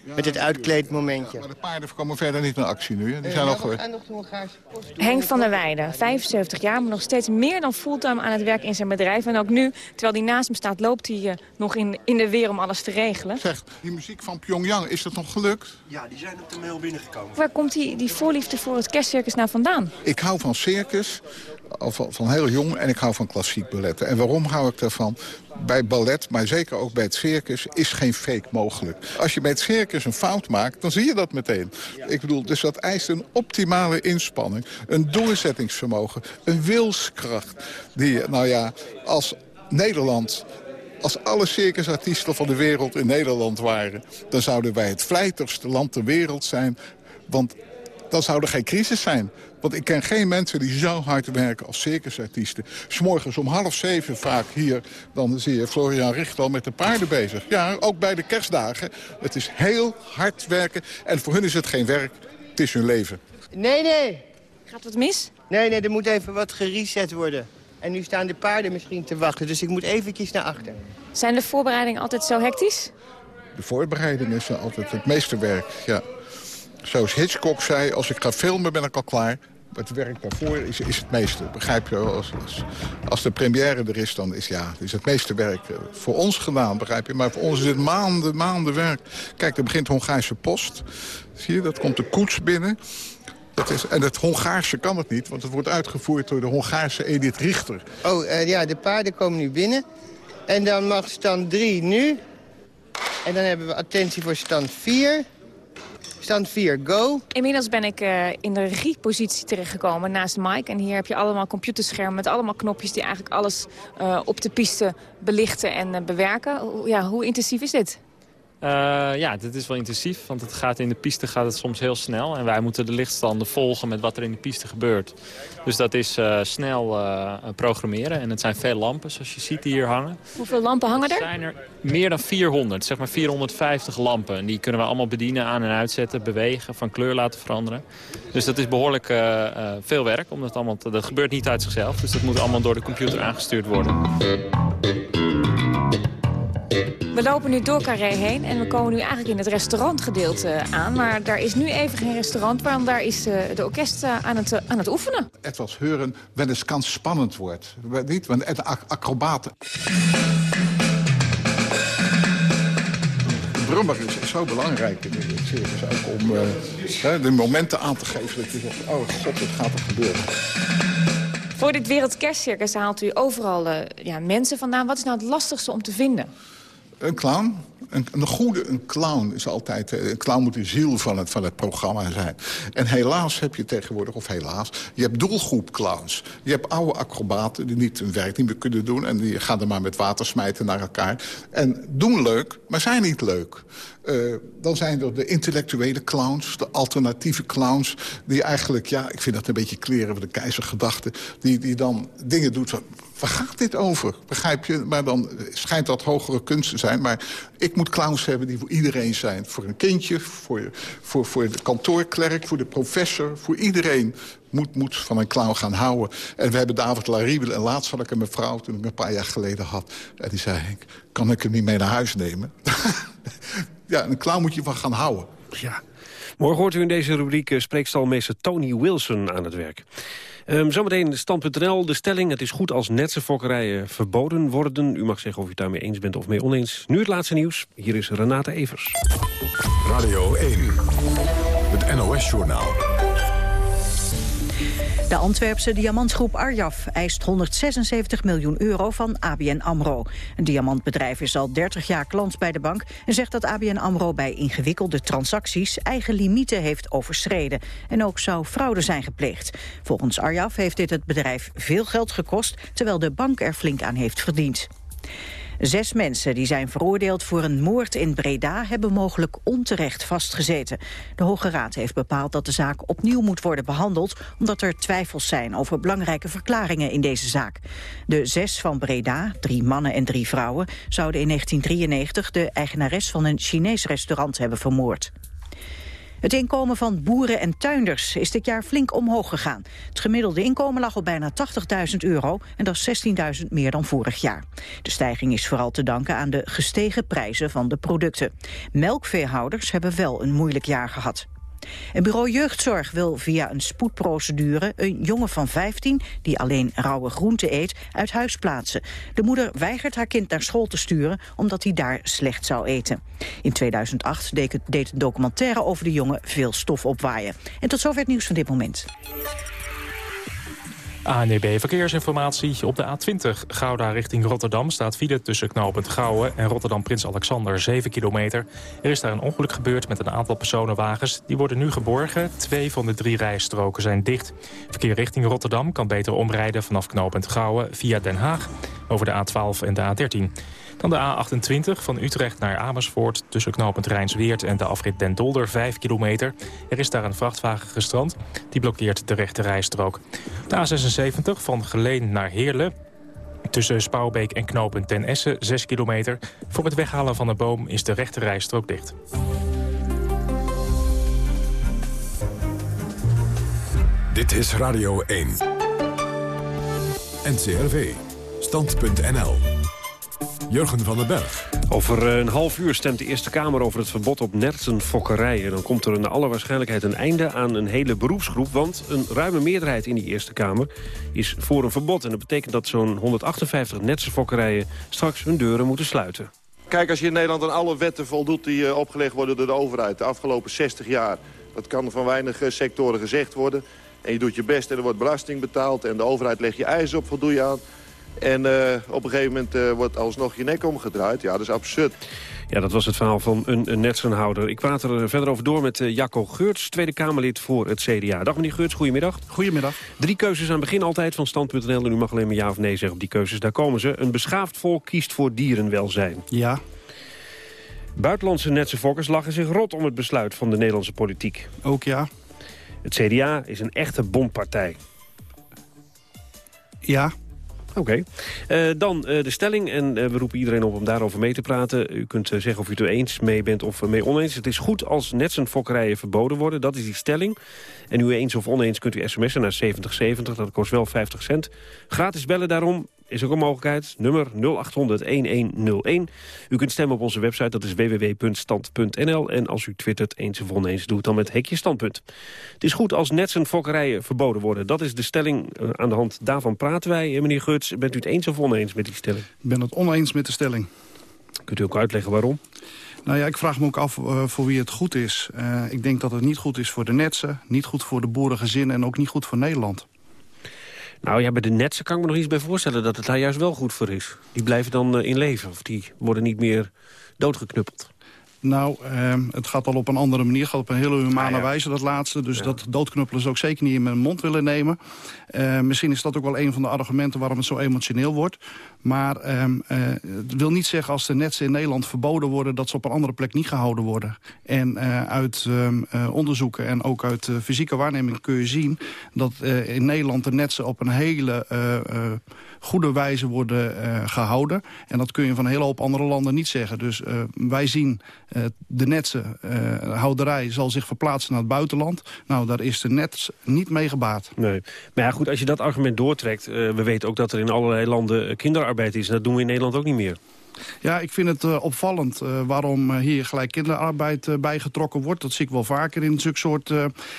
Ja, met het uitkleedmomentje. Ja, maar de paarden komen verder niet naar actie nu. Hè? Die zijn uh, al en nog de Hongaarse post. Henk van der Weijden, 75 jaar, maar nog steeds meer dan fulltime aan het werk in zijn bedrijf. En ook nu, terwijl hij naast hem staat, loopt hij uh, nog in, in de weer om alles te regelen. Zeg, die muziek van Pyongyang, is dat nog gelukt? Ja, die zijn op de mail binnengekomen. Waar komt die, die voorliefde voor het kerstcircus nou vandaan? Ik hou van circus, van, van heel jong, en ik hou van klassiek balletten. En waarom hou ik daarvan? Bij ballet, maar zeker ook bij het circus, is geen fake mogelijk. Als je bij het circus een fout maakt, dan zie je dat meteen. Ik bedoel, dus dat eist een optimale inspanning, een doorzettingsvermogen, een wilskracht. Die, nou ja, als Nederland als alle circusartiesten van de wereld in Nederland waren... dan zouden wij het vlijtigste land ter wereld zijn. Want dan zou er geen crisis zijn. Want ik ken geen mensen die zo hard werken als circusartiesten. S'morgens om half zeven vaak hier, dan zie je Florian Richt al met de paarden bezig. Ja, ook bij de kerstdagen. Het is heel hard werken. En voor hun is het geen werk, het is hun leven. Nee, nee. Gaat wat mis? Nee, nee, er moet even wat gereset worden. En nu staan de paarden misschien te wachten, dus ik moet eventjes naar achter. Zijn de voorbereidingen altijd zo hectisch? De voorbereidingen zijn altijd het meeste werk, ja. Zoals Hitchcock zei, als ik ga filmen ben ik al klaar. Het werk daarvoor is, is het meeste, begrijp je? Als, als, als de première er is, dan is, ja, is het meeste werk voor ons gedaan, begrijp je? Maar voor ons is het maanden, maanden werk. Kijk, er begint Hongaarse post. Zie je, dat komt de koets binnen. Dat is, en het Hongaarse kan het niet, want het wordt uitgevoerd door de Hongaarse Edith Richter. Oh, uh, ja, de paarden komen nu binnen. En dan mag stand 3 nu En dan hebben we attentie voor stand 4. Stand 4, go. Inmiddels ben ik uh, in de regiepositie terechtgekomen naast Mike. En hier heb je allemaal computerschermen met allemaal knopjes... die eigenlijk alles uh, op de piste belichten en uh, bewerken. Ja, hoe intensief is dit? Uh, ja, dit is wel intensief, want het gaat in de piste gaat het soms heel snel. En wij moeten de lichtstanden volgen met wat er in de piste gebeurt. Dus dat is uh, snel uh, programmeren. En het zijn veel lampen, zoals je ziet, die hier hangen. Hoeveel lampen hangen er? Er zijn er meer dan 400, zeg maar 450 lampen. En die kunnen we allemaal bedienen, aan- en uitzetten, bewegen, van kleur laten veranderen. Dus dat is behoorlijk veel werk, om dat allemaal te, dat gebeurt niet uit zichzelf. Dus dat moet allemaal door de computer aangestuurd worden. We lopen nu door Carré heen en we komen nu eigenlijk in het restaurantgedeelte aan. Maar daar is nu even geen restaurant, want daar is de orkest aan het, aan het oefenen. Het was Heuren wel eens kans spannend wordt. Niet? Want het acrobaten. Brummer is, is, zo belangrijk in dit circus ook om uh, de momenten aan te geven dat je zegt, oh god, wat gaat er gebeuren. Voor dit Wereldkerstcircus haalt u overal uh, ja, mensen vandaan. Wat is nou het lastigste om te vinden? Een clown. Een, goede een clown is altijd... Een clown moet de ziel van het, van het programma zijn. En helaas heb je tegenwoordig, of helaas... je hebt doelgroep clowns. Je hebt oude acrobaten die niet hun werk niet meer kunnen doen... en die gaan er maar met water smijten naar elkaar. En doen leuk, maar zijn niet leuk. Uh, dan zijn er de intellectuele clowns, de alternatieve clowns... die eigenlijk, ja, ik vind dat een beetje kleren van de keizergedachte... die, die dan dingen doet van, waar gaat dit over? Begrijp je? Maar dan schijnt dat hogere kunst te zijn. Maar ik moet clowns hebben die voor iedereen zijn. Voor een kindje, voor, voor, voor de kantoorklerk, voor de professor. Voor iedereen moet, moet van een clown gaan houden. En we hebben David Laribel. En laatst had ik een mevrouw, toen ik een paar jaar geleden had. En die zei, kan ik hem niet mee naar huis nemen? ja, een clown moet je van gaan houden. Ja. Morgen hoort u in deze rubriek spreekstalmeester Tony Wilson aan het werk. Um, zometeen stand.nl, de stelling. Het is goed als netse fokkerijen verboden worden. U mag zeggen of u daarmee eens bent of mee oneens. Nu het laatste nieuws. Hier is Renate Evers. Radio 1, het NOS-journaal. De Antwerpse diamantgroep Arjaf eist 176 miljoen euro van ABN AMRO. Een diamantbedrijf is al 30 jaar klant bij de bank... en zegt dat ABN AMRO bij ingewikkelde transacties... eigen limieten heeft overschreden. En ook zou fraude zijn gepleegd. Volgens Arjaf heeft dit het bedrijf veel geld gekost... terwijl de bank er flink aan heeft verdiend. Zes mensen die zijn veroordeeld voor een moord in Breda... hebben mogelijk onterecht vastgezeten. De Hoge Raad heeft bepaald dat de zaak opnieuw moet worden behandeld... omdat er twijfels zijn over belangrijke verklaringen in deze zaak. De zes van Breda, drie mannen en drie vrouwen... zouden in 1993 de eigenares van een Chinees restaurant hebben vermoord. Het inkomen van boeren en tuinders is dit jaar flink omhoog gegaan. Het gemiddelde inkomen lag op bijna 80.000 euro en dat is 16.000 meer dan vorig jaar. De stijging is vooral te danken aan de gestegen prijzen van de producten. Melkveehouders hebben wel een moeilijk jaar gehad. Een bureau jeugdzorg wil via een spoedprocedure een jongen van 15 die alleen rauwe groenten eet uit huis plaatsen. De moeder weigert haar kind naar school te sturen omdat hij daar slecht zou eten. In 2008 deed een documentaire over de jongen veel stof opwaaien. En tot zover het nieuws van dit moment. ANEB Verkeersinformatie. Op de A20 Gouda richting Rotterdam staat file tussen knooppunt Gouwen en Rotterdam Prins Alexander 7 kilometer. Er is daar een ongeluk gebeurd met een aantal personenwagens. Die worden nu geborgen. Twee van de drie rijstroken zijn dicht. Verkeer richting Rotterdam kan beter omrijden vanaf knooppunt Gouwen via Den Haag over de A12 en de A13. Dan de A28 van Utrecht naar Amersfoort tussen knooppunt Rijnsweert en de afrit Den Dolder 5 kilometer. Er is daar een vrachtwagen gestrand. Die blokkeert de rechte rijstrook. De A76 van Geleen naar Heerlen Tussen Spouwbeek en knooppunt Ten Essen 6 kilometer. Voor het weghalen van de boom is de rechte rijstrook dicht. Dit is Radio 1. NCRV. Stand.nl. Jurgen van den Berg. Over een half uur stemt de Eerste Kamer over het verbod op nertsenfokkerijen. Dan komt er in alle waarschijnlijkheid een einde aan een hele beroepsgroep... want een ruime meerderheid in die Eerste Kamer is voor een verbod. En dat betekent dat zo'n 158 nertsenfokkerijen straks hun deuren moeten sluiten. Kijk, als je in Nederland aan alle wetten voldoet die uh, opgelegd worden door de overheid... de afgelopen 60 jaar, dat kan van weinig uh, sectoren gezegd worden... en je doet je best en er wordt belasting betaald... en de overheid legt je eisen op, voldoe je aan En eh, op een gegeven moment uh, wordt alsnog je nek omgedraaid. Ja, dat is absurd. Ja, dat was het verhaal van een, een netsenhouder. Ik praat er verder over door met uh, Jacco Geurts, Tweede Kamerlid voor het CDA. Dag meneer Geurts, goedemiddag. Goedemiddag. Drie keuzes aan het begin altijd van Stand.nl. En u mag alleen maar ja of nee zeggen op die keuzes. Daar komen ze. Een beschaafd volk kiest voor dierenwelzijn. Ja. Buitenlandse netsenfokkers lachen zich rot om het besluit van de Nederlandse politiek. Ook ja. Het CDA is een echte bondpartij. Ja. Oké. Uh, dan uh, de stelling. En uh, we roepen iedereen op om daarover mee te praten. U kunt zeggen of u het er eens mee bent of mee oneens. Het is goed als netsenfokkerijen verboden worden. Dat is die stelling. En u eens of oneens kunt u sms'en naar 7070. Dat kost wel 50 cent. Gratis bellen daarom is ook een mogelijkheid. Nummer 0800-1101. U kunt stemmen op onze website, dat is www.stand.nl. En als u twittert eens of oneens, doe het dan met hekje standpunt. Het is goed als nets en fokkerijen verboden worden. Dat is de stelling. Aan de hand daarvan praten wij. Meneer Guts, bent u het eens of oneens met die stelling? Ik ben het oneens met de stelling. Kunt u ook uitleggen waarom? Nou ja, ik vraag me ook af uh, voor wie het goed is. Uh, ik denk dat het niet goed is voor de netsen, niet goed voor de boerengezinnen en ook niet goed voor Nederland. Nou ja, bij de netsen kan ik me nog iets bij voorstellen dat het daar juist wel goed voor is. Die blijven dan uh, in leven of die worden niet meer doodgeknuppeld. Nou, uh, het gaat al op een andere manier, gaat op een hele humane ja. wijze, dat laatste. Dus ja. dat doodknuppelen ze ook zeker niet in mijn mond willen nemen. Uh, misschien is dat ook wel een van de argumenten waarom het zo emotioneel wordt. Maar uh, het wil niet zeggen als de netsen in Nederland verboden worden... dat ze op een andere plek niet gehouden worden. En uit ehm, onderzoeken en ook uit fysieke waarneming kun je zien... dat in Nederland de netsen op een hele goede wijze worden uh, gehouden. En dat kun je van een hele hoop andere landen niet zeggen. Dus uh, wij zien uh, de netse houderij zal zich verplaatsen naar het buitenland. Nou, daar is de net niet mee gebaat. Nee. Maar ja, goed, als je dat argument doortrekt... we weten ook dat er in allerlei landen kinderarbeid is. Dat doen we in Nederland ook niet meer. Ja, ik vind het uh, opvallend uh, waarom uh, hier gelijk kinderarbeid bij getrokken wordt. Dat zie ik wel vaker in zulke soort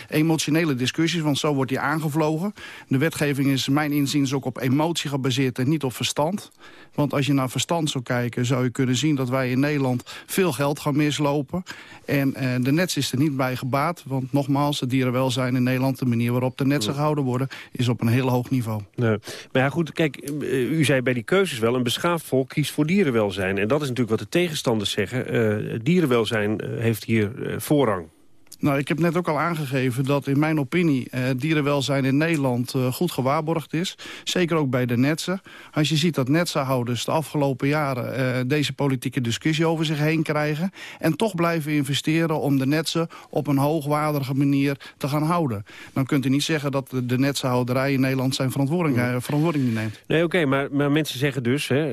emotionele discussies, want zo wordt die aangevlogen. De wetgeving is mijn inziens ook op emotie gebaseerd en niet op verstand. Want als je naar verstand zou kijken, zou je kunnen zien dat wij in Nederland veel geld gaan mislopen. En de nets is er niet bij gebaat, want nogmaals, het dierenwelzijn in Nederland, de manier waarop de netsen gehouden worden, is op een heel hoog niveau. Nee. Maar ja, goed, kijk, u zei bij die keuzes wel, een beschaafd volk kiest voor dierenwelzijn. En dat is natuurlijk wat de tegenstanders zeggen. Uh, dierenwelzijn heeft hier voorrang. Nou, ik heb net ook al aangegeven dat in mijn opinie eh, dierenwelzijn in Nederland eh, goed gewaarborgd is. Zeker ook bij de netsen. Als je ziet dat netsenhouders de afgelopen jaren eh, deze politieke discussie over zich heen krijgen. En toch blijven investeren om de netsen op een hoogwaardige manier te gaan houden. Dan kunt u niet zeggen dat de, de netsenhouderij in Nederland zijn verantwoording, uh, verantwoording niet neemt. Nee, oké, okay, maar, maar mensen zeggen dus, hè,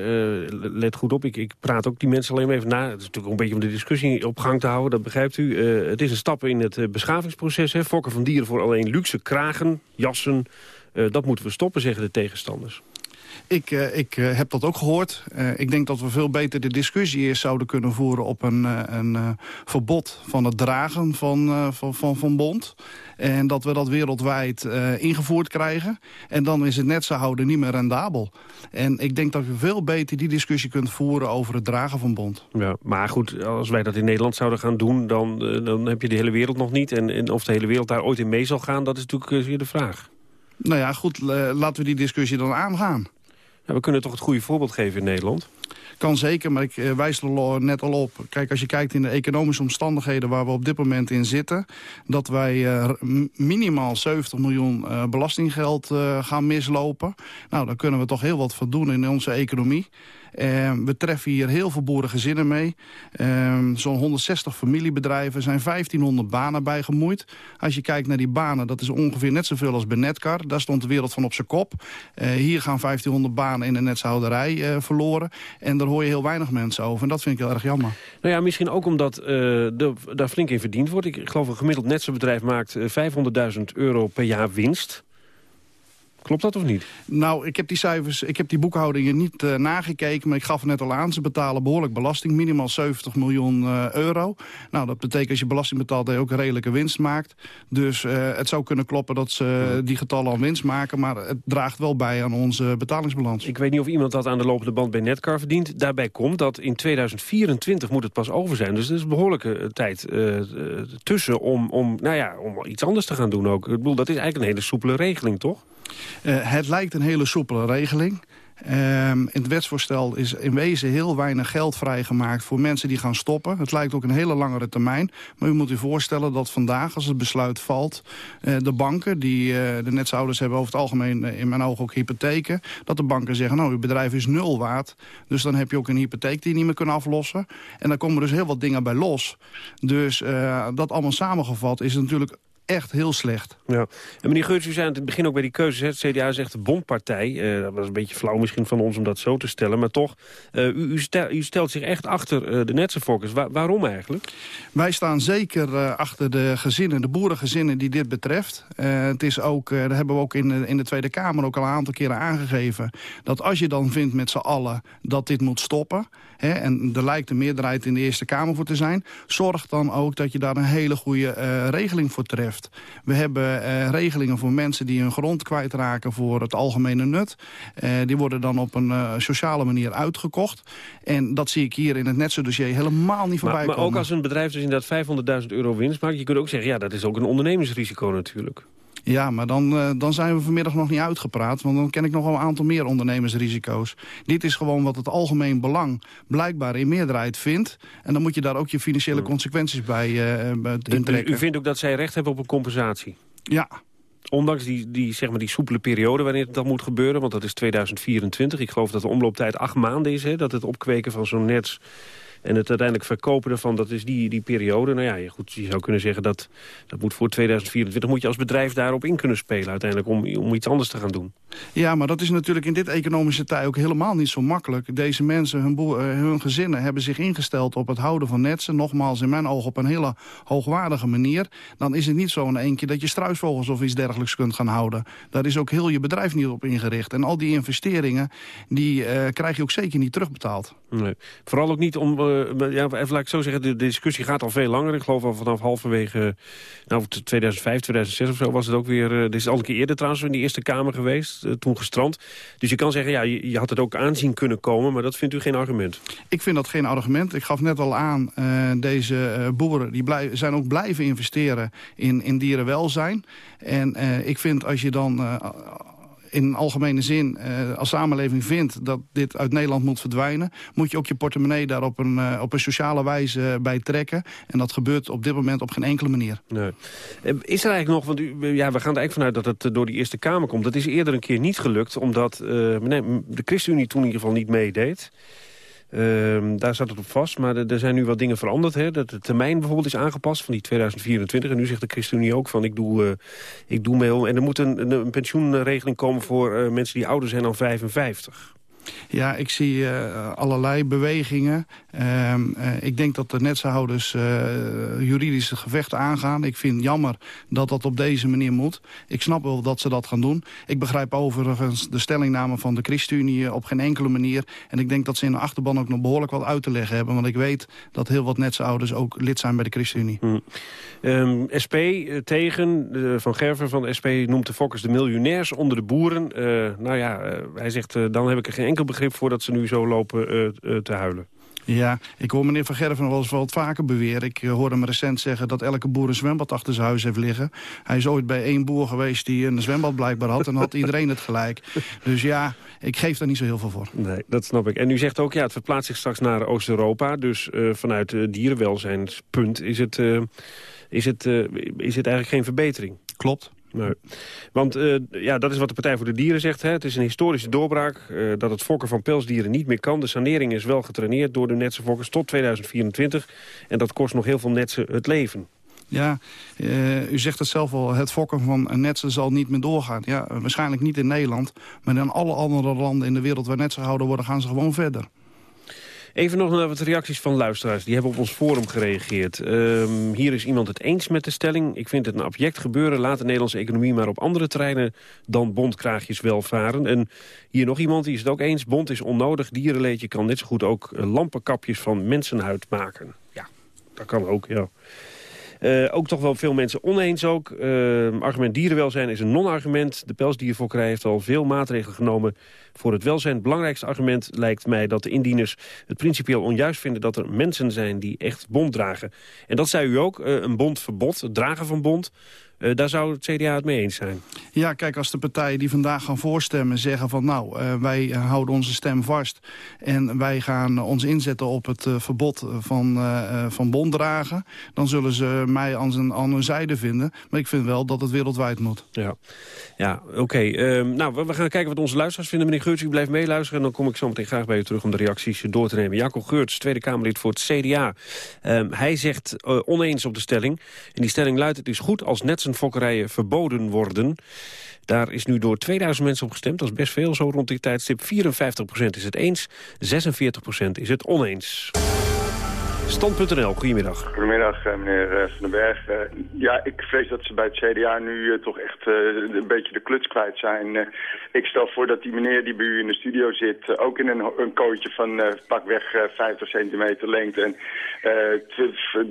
let goed op, ik, ik praat ook die mensen alleen maar even na. Het is natuurlijk een beetje om de discussie op gang te houden, dat begrijpt u. het is een stap in in het beschavingsproces. Hè? Fokken van dieren voor alleen luxe kragen, jassen. Uh, dat moeten we stoppen, zeggen de tegenstanders. Ik, uh, ik uh, heb dat ook gehoord. Uh, ik denk dat we veel beter de discussie eerst zouden kunnen voeren... op een, een verbod van het dragen van, van, van, van bond. En dat we dat wereldwijd ingevoerd krijgen. En dan is het netsen houden niet meer rendabel. En ik denk dat we veel beter die discussie kunt voeren over het dragen van bond. Ja, maar goed, als wij dat in Nederland zouden gaan doen... dan, dan heb je de hele wereld nog niet. En, en of de hele wereld daar ooit in mee zal gaan, dat is natuurlijk weer de vraag. Nou ja, goed, laten we die discussie dan aangaan. Ja, we kunnen toch het goede voorbeeld geven in Nederland? Kan zeker, maar ik wijs er net al op. Kijk, als je kijkt in de economische omstandigheden waar we op dit moment in zitten... dat wij uh, minimaal 70 miljoen uh, belastinggeld gaan mislopen... nou, dan kunnen we toch heel wat van doen in onze economie. Uh, we treffen hier heel veel boerengezinnen mee. Uh, Zo'n 160 familiebedrijven, zijn 1500 banen bij gemoeid. Als je kijkt naar die banen, dat is ongeveer net zoveel als bij Netcar. Daar stond de wereld van op zijn kop. Uh, hier gaan 1500 banen in de netshouderij verloren. En daar hoor je heel weinig mensen over. En dat vind ik heel erg jammer. Nou ja, misschien ook omdat de, daar flink in verdiend wordt. Ik geloof een gemiddeld netsenbedrijf maakt 500.000 euro per jaar winst. Klopt dat of niet? Nou, ik heb die cijfers, ik heb die boekhoudingen niet uh, nagekeken... maar ik gaf het net al aan, ze betalen behoorlijk belasting. Minimaal 70 miljoen uh, euro. Nou, dat betekent als je belasting betaalt dat je ook een redelijke winst maakt. Dus uh, het zou kunnen kloppen dat ze die getallen al winst maken... maar het draagt wel bij aan onze betalingsbalans. Ik weet niet of iemand dat aan de lopende band bij Netcar verdient. Daarbij komt dat in 2024 moet het pas over zijn. Dus er is een behoorlijke tijd tussen om, om, nou ja, om iets anders te gaan doen ook. Ik bedoel, dat is eigenlijk een hele soepele regeling, toch? Uh, het lijkt een hele soepele regeling. Ehm, in het wetsvoorstel is in wezen heel weinig geld vrijgemaakt voor mensen die gaan stoppen. Het lijkt ook een hele langere termijn. Maar u moet u voorstellen dat vandaag, als het besluit valt... Eh, de banken, die uh, de netsouders hebben over het algemeen in mijn ogen ook hypotheken... dat de banken zeggen, nou, uw bedrijf is nul waard. Dus dan heb je ook een hypotheek die je niet meer kunt aflossen. En dan komen dus heel wat dingen bij los. Dus dat allemaal samengevat is natuurlijk echt heel slecht. Ja. En meneer Geurts, u zei aan het begin ook bij die keuzes... het CDA is echt de bondpartij. Uh, dat was een beetje flauw misschien van ons om dat zo te stellen. Maar toch, uh, u, u, stel, u, stelt zich echt achter uh, de Netsenfokkers. Wa waarom eigenlijk? Wij staan zeker achter de gezinnen, de boerengezinnen die dit betreft. het is ook, dat hebben we ook in de, in de Tweede Kamer ook al een aantal keren aangegeven... dat als je dan vindt met z'n allen dat dit moet stoppen... Hè, en er lijkt een meerderheid in de Eerste Kamer voor te zijn... zorg dan ook dat je daar een hele goede regeling voor treft. We hebben uh, regelingen voor mensen die hun grond kwijtraken voor het algemene nut. Uh, die worden dan op een uh, sociale manier uitgekocht. En dat zie ik hier in het netse dossier helemaal niet voorbij maar, maar komen. Maar ook als een bedrijf dus inderdaad 500.000 euro winst maakt... je kunt ook zeggen, ja, dat is ook een ondernemingsrisico natuurlijk. Ja, maar dan, uh, dan zijn we vanmiddag nog niet uitgepraat. Want dan ken ik nog wel een aantal meer ondernemersrisico's. Dit is gewoon wat het algemeen belang blijkbaar in meerderheid vindt. En dan moet je daar ook je financiële consequenties bij uh, intrekken. U, u vindt ook dat zij recht hebben op een compensatie? Ja. Ondanks die, die, zeg maar, die soepele periode wanneer dat moet gebeuren, want dat is 2024. Ik geloof dat de omlooptijd acht maanden is, hè, dat het opkweken van zo'n nets en het uiteindelijk verkopen ervan, dat is die, die periode. Nou ja, goed, je zou kunnen zeggen dat dat moet voor 2024... moet je als bedrijf daarop in kunnen spelen uiteindelijk om, om iets anders te gaan doen. Ja, maar dat is natuurlijk in dit economische tijd ook helemaal niet zo makkelijk. Deze mensen, hun, eh, hun gezinnen hebben zich ingesteld op het houden van netsen. Nogmaals, in mijn ogen op een hele hoogwaardige manier. Dan is het niet zo in één keer dat je struisvogels of iets dergelijks kunt gaan houden. Daar is ook heel je bedrijf niet op ingericht. En al die investeringen, die uh, krijg je ook zeker niet terugbetaald. Nee. Vooral ook niet om... Uh, ja, even laat ik zo zeggen, de, discussie gaat al veel langer. Ik geloof al vanaf halverwege nou, 2005, 2006 of zo was het ook weer... Uh, dit is al een keer eerder trouwens in die Eerste Kamer geweest, uh, toen gestrand. Dus je kan zeggen, ja, je, had het ook aanzien kunnen komen... maar dat vindt u geen argument? Ik vind dat geen argument. Ik gaf net al aan, deze boeren die zijn ook blijven investeren in, in dierenwelzijn. En ik vind als je dan in algemene zin uh, als samenleving vindt dat dit uit Nederland moet verdwijnen... moet je ook je portemonnee daar op een, uh, op een sociale wijze bij trekken. En dat gebeurt op dit moment op geen enkele manier. Nee. Eh, is er eigenlijk nog, want u, ja, we gaan er eigenlijk vanuit dat het door die Eerste Kamer komt. Dat is eerder een keer niet gelukt, omdat de ChristenUnie toen in ieder geval niet meedeed. Uh, daar zat het op vast, maar er zijn nu wat dingen veranderd. Hè? Dat de termijn bijvoorbeeld is aangepast van die 2024. En nu zegt de ChristenUnie ook van ik doe, uh, ik doe mee. En er moet een, een pensioenregeling komen voor uh, mensen die ouder zijn dan 55. Ja, ik zie uh, allerlei bewegingen. Uh, uh, ik denk dat de netsenhouders juridische gevechten aangaan. Ik vind jammer dat dat op deze manier moet. Ik snap wel dat ze dat gaan doen. Ik begrijp overigens de stellingname van de ChristenUnie op geen enkele manier. En ik denk dat ze in de achterban ook nog behoorlijk wat uit te leggen hebben. Want ik weet dat heel wat netsenhouders ook lid zijn bij de ChristenUnie. Hmm. Um, SP tegen, Van Gerven van de SP noemt de Fokkers de miljonairs onder de boeren. nou ja, hij zegt dan heb ik er geen enkel begrip voor dat ze nu zo lopen uh, uh, te huilen. Ja, ik hoor meneer Van Gerven wel eens wat vaker beweren. Ik uh, hoorde hem recent zeggen dat elke boer een zwembad achter zijn huis heeft liggen. Hij is ooit bij één boer geweest die een zwembad blijkbaar had... en had iedereen het gelijk. Dus ja, ik geef daar niet zo heel veel voor. Nee, dat snap ik. En u zegt ook, ja, het verplaatst zich straks naar Oost-Europa. Dus vanuit dierenwelzijnspunt is het, is, het, is het eigenlijk geen verbetering. Klopt. Nee. Want uh, ja, dat is wat de Partij voor de Dieren zegt. Hè. Het is een historische doorbraak uh, dat het fokken van pelsdieren niet meer kan. De sanering is wel getraineerd door de netse fokkers tot 2024. En dat kost nog heel veel netsen het leven. Ja, uh, u zegt het zelf al, het fokken van netsen zal niet meer doorgaan. Ja, waarschijnlijk niet in Nederland, maar in alle andere landen in de wereld waar netsen gehouden worden, gaan ze gewoon verder. Even nog naar wat reacties van luisteraars. Die hebben op ons forum gereageerd. Um, hier is iemand het eens met de stelling. Ik vind het een abject gebeuren. Laat de Nederlandse economie maar op andere terreinen dan bondkraagjes welvaren. En hier nog iemand die is het ook eens. Bond is onnodig. Dierenleedje kan net zo goed ook lampenkapjes van mensenhuid maken. Ja, dat kan ook, ja. Uh, ook toch wel veel mensen oneens ook. Uh, argument dierenwelzijn is een non-argument. De pelsdierfokkerij heeft al veel maatregelen genomen voor het welzijn. Het belangrijkste argument lijkt mij dat de indieners het principieel onjuist vinden... dat er mensen zijn die echt bond dragen. En dat zei u ook, uh, een bondverbod, het dragen van bond... Eh, daar zou het CDA het mee eens zijn. Ja, kijk, als de partijen die vandaag gaan voorstemmen zeggen van... nou, uh, wij houden onze stem vast en wij gaan ons inzetten op het uh, verbod van, van bonddragen... dan zullen ze mij aan, zijn, aan hun zijde vinden. Maar ik vind wel dat het wereldwijd moet. Ja, ja oké. Okay. Ehm, nou, we, we, gaan kijken wat onze luisteraars vinden. Meneer Geurts, u blijft meeluisteren... en dan kom ik zo meteen graag bij u terug om de reacties door te nemen. Jacob Geurts, Tweede Kamerlid voor het CDA. Um, hij zegt oneens op de stelling. En die stelling luidt, het is goed als netsenfokkerijen verboden worden... Daar is nu door 2000 mensen op gestemd. Dat is best veel, zo rond die tijdstip. 54% is het eens, 46% is het oneens. Stand.nl, goedemiddag. Goedemiddag, eh, meneer eh, Van den Berg. Uh, ja, ik vrees dat ze bij het CDA nu toch echt een beetje de kluts kwijt zijn. Ik stel voor dat die meneer die bij u in de studio zit... ook in een, een kootje van pakweg 50 centimeter lengte en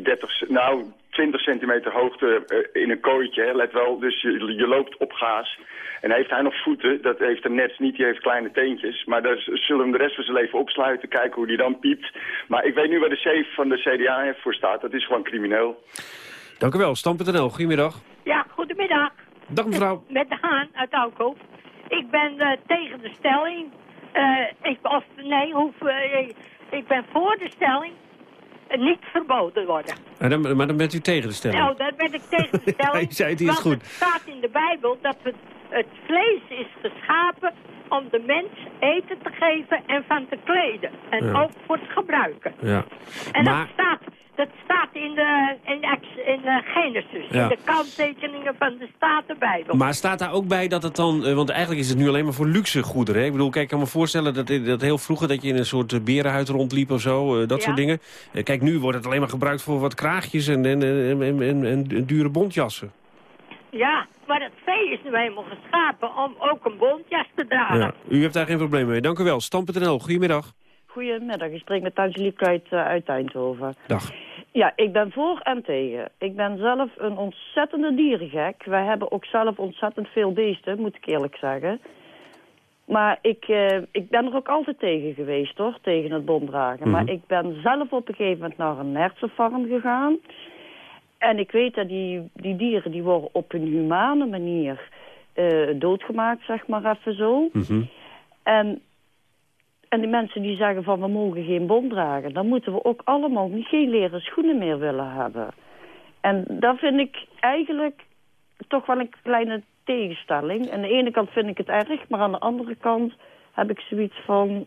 30, nou, 20 centimeter hoogte in een kooitje. Hè. Let wel, dus je, je loopt op gaas. En heeft hij nog voeten, dat heeft de Nets niet, die heeft kleine teentjes. Maar daar zullen we hem de rest van zijn leven opsluiten, kijken hoe die dan piept. Maar ik weet nu waar de safe van de CDA voor staat, dat is gewoon crimineel. Dank u wel, Stam.nl, goedemiddag. Ja, goedemiddag. Dag mevrouw. Met de Haan uit Alko. Ik ben uh, tegen de stelling. Uh, ik, of, nee, hoef, uh, ik ben voor de stelling niet verboden worden. Maar dan, maar dan bent u tegen de stelling? Nou, dan ben ik tegen de stelling. Hij zei het is goed. het staat in de Bijbel dat het, het vlees is geschapen om de mens eten te geven en van te kleden. En Ja. ook voor het gebruiken. Ja. En Maar- dat staat, dat staat in de, in, ex- in de Genesis, Ja. in de kanttekeningen van de Statenbijbel. Maar staat daar ook bij dat het dan... eh, Want eigenlijk is het nu alleen maar voor luxe goederen. Hè? Ik bedoel, kijk, ik kan me voorstellen dat, dat heel vroeger... dat je in een soort eh, berenhuid rondliep of zo, eh, dat Ja. soort dingen. Eh, kijk, nu wordt het alleen maar gebruikt voor wat kraagjes en, en, en, en, en- en dure bontjassen. Ja, maar het vee is nu helemaal geschapen om ook een bontjas te dragen. Ja. U heeft daar geen probleem mee. Dank u wel. Stam.nl, goedemiddag. Goedemiddag, ik spreek met Angelique uit, eh, uit Eindhoven. Dag. Ja, ik ben voor en tegen. Ik ben zelf een ontzettende dierengek. Wij hebben ook zelf ontzettend veel beesten, moet ik eerlijk zeggen. Maar ik, eh, ik ben er ook altijd tegen geweest, hoor, tegen het bonddragen. Maar Mhm. ik ben zelf op een gegeven moment naar een hersenfarm gegaan. En ik weet dat die, die dieren die worden op een humane manier eh, doodgemaakt, zeg maar even zo. En, en die mensen die zeggen van we mogen geen bond dragen... dan moeten we ook allemaal niet geen leren schoenen meer willen hebben. En dat vind ik eigenlijk toch wel een kleine tegenstelling. Aan de ene kant vind ik het erg, maar aan de andere kant heb ik zoiets van...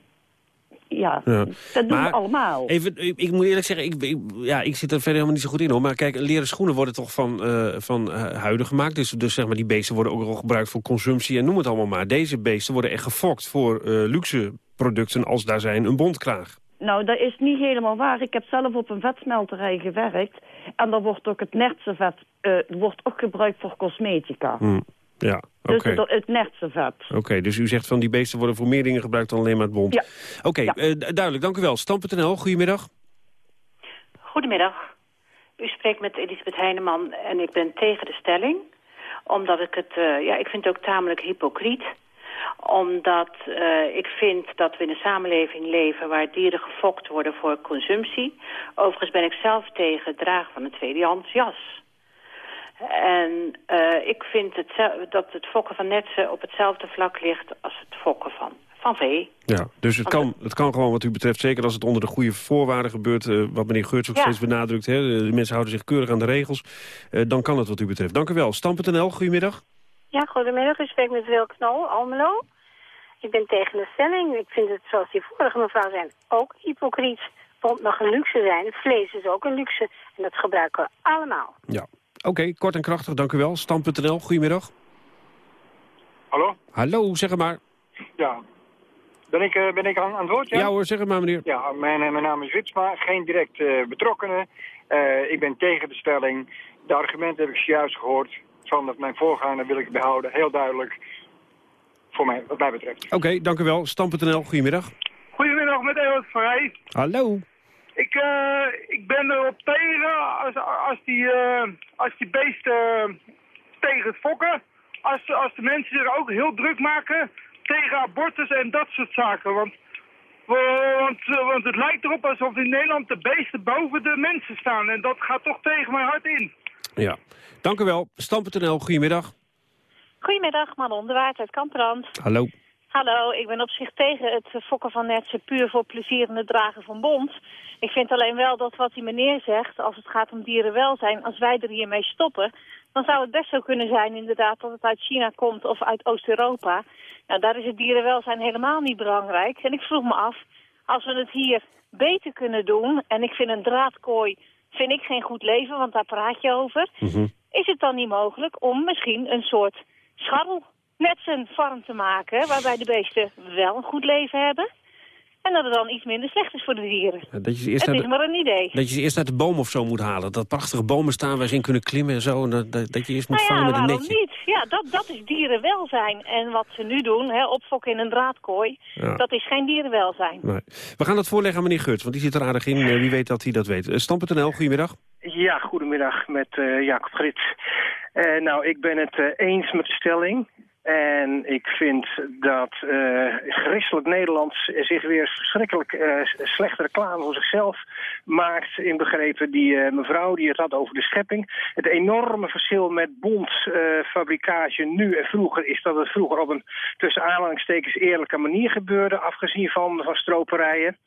Ja, Ja. dat doen Maar we allemaal. Even, ik, ik moet eerlijk zeggen, ik, ik- ja, ik zit er verder helemaal niet zo goed in hoor. Maar kijk, leren schoenen worden toch van, eh, van eh, huiden gemaakt. Dus, dus zeg maar, die beesten worden ook al gebruikt voor consumptie en noem het allemaal maar. Deze beesten worden echt gefokt voor eh, luxe producten als daar zijn een bondkraag. Nou, dat is niet helemaal waar. Ik heb zelf op een vetsmelterij gewerkt. En daar wordt ook het nertse vet eh, wordt ook gebruikt voor cosmetica. Hm, Ja, oké. Dus het, het nertse vet. Oké, dus u zegt van die beesten worden voor meer dingen gebruikt dan alleen maar het bond. Ja. Oké, eh, du- duidelijk, dank u wel. Stam.nl, goedemiddag. Goedemiddag. U spreekt met Elisabeth Heineman en ik ben tegen de stelling. Omdat ik het, eh, ja, ik vind het ook tamelijk hypocriet. Omdat eh, ik vind dat we in een samenleving leven waar dieren gefokt worden voor consumptie. Overigens ben ik zelf tegen het dragen van een tweedehands jas. En eh, ik vind het, dat het fokken van netsen op hetzelfde vlak ligt als het fokken van, van vee. Ja, dus het kan, het kan gewoon wat u betreft, zeker als het onder de goede voorwaarden gebeurt... eh, wat meneer Geurts ook Ja. steeds benadrukt, hè, de mensen houden zich keurig aan de regels... eh, dan kan het wat u betreft. Dank u wel. Stam.nl, goedemiddag. Ja, goedemiddag. U spreekt met Wil Knol, Almelo. Ik ben tegen de stelling. Ik vind het, zoals die vorige mevrouw zei, ook hypocriet. Want mag een luxe zijn. Vlees is ook een luxe. En dat gebruiken we allemaal. Ja. Oké, kort en krachtig, dank u wel. Stam.nl, goedemiddag. Hallo? Hallo, zeg het maar. Ja. Ben ik, eh, ben ik aan, aan het woord? Ja? hoor, zeg het maar meneer. Ja, mijn, eh, mijn naam is Witsma, geen direct eh, betrokkenen. Eh, ik ben tegen de stelling. De argumenten heb ik juist gehoord. Van dat mijn voorganger wil ik behouden. Heel duidelijk. Voor mij, wat mij betreft. Oké, dank u wel. Stam.nl, goedemiddag. Goedemiddag met Ewart Vrij. Hallo. Ik, eh, ik ben erop tegen als, als, die, eh, als die beesten eh, tegen het fokken. Als, als de mensen zich ook heel druk maken tegen abortus en dat soort zaken. Want, want, want het lijkt erop alsof in Nederland de beesten boven de mensen staan. En dat gaat toch tegen mijn hart in. Ja. Dank u wel. Stam.nl, goedemiddag. Goedemiddag, Manon de Waard uit Kamperand. Hallo. Hallo, ik ben op zich tegen het fokken van netsen puur voor plezier en het dragen van bond. Ik vind alleen wel dat wat die meneer zegt, als het gaat om dierenwelzijn, als wij er hiermee stoppen, dan zou het best zo kunnen zijn inderdaad dat het uit China komt of uit Oost-Europa. Nou, daar is het dierenwelzijn helemaal niet belangrijk. En ik vroeg me af, als we het hier beter kunnen doen, en ik vind een draadkooi, vind ik geen goed leven, want daar praat je over. Is het dan niet mogelijk om misschien een soort scharrelnetsen farm te maken, waarbij de beesten wel een goed leven hebben? En dat het dan iets minder slecht is voor de dieren. Dat je ze eerst het uit is de- maar een idee. Dat je ze eerst uit de boom of zo moet halen. Dat prachtige bomen staan waar ze in kunnen klimmen en zo. en Dat, dat, je eerst moet Nou ja, vangen met een waarom netje. niet? Ja, dat, dat is dierenwelzijn. En wat ze nu doen, hè, opfokken in een draadkooi, Ja. dat is geen dierenwelzijn. Nee. We gaan dat voorleggen aan meneer Geurts, want die zit er aardig in. Eh, Wie weet dat hij dat weet. Eh, Stam.nl, goedemiddag. Ja, goedemiddag met eh, Jacob Grits. Eh, nou, ik ben het eh, eens met de stelling. En ik vind dat eh christelijk Nederland zich weer verschrikkelijk eh, slechte reclame voor zichzelf maakt. Inbegrepen die eh, mevrouw die het had over de schepping. Het enorme verschil met bondfabrikage nu en vroeger is dat het vroeger op een tussen aanhalingstekens eerlijke manier gebeurde. Afgezien van, van stroperijen.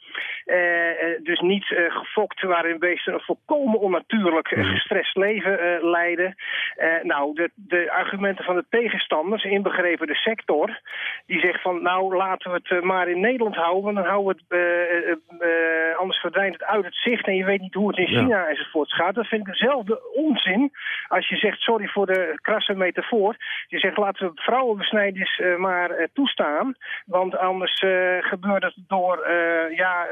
Dus niet gefokt waarin beesten een volkomen onnatuurlijk eh, gestrest leven leiden. Nou, de, de argumenten van de tegenstanders, inbegrepen de sector, die zegt van nou laten we het eh, maar in Nederland houden, want dan houden we het, eh, eh, anders verdwijnt het uit het zicht en je weet niet hoe het in Ja. China enzovoorts gaat. Dat vind ik dezelfde onzin als je zegt, sorry voor de krasse metafoor, je zegt laten we vrouwenbesnijders maar toestaan, want anders gebeurt het door ja,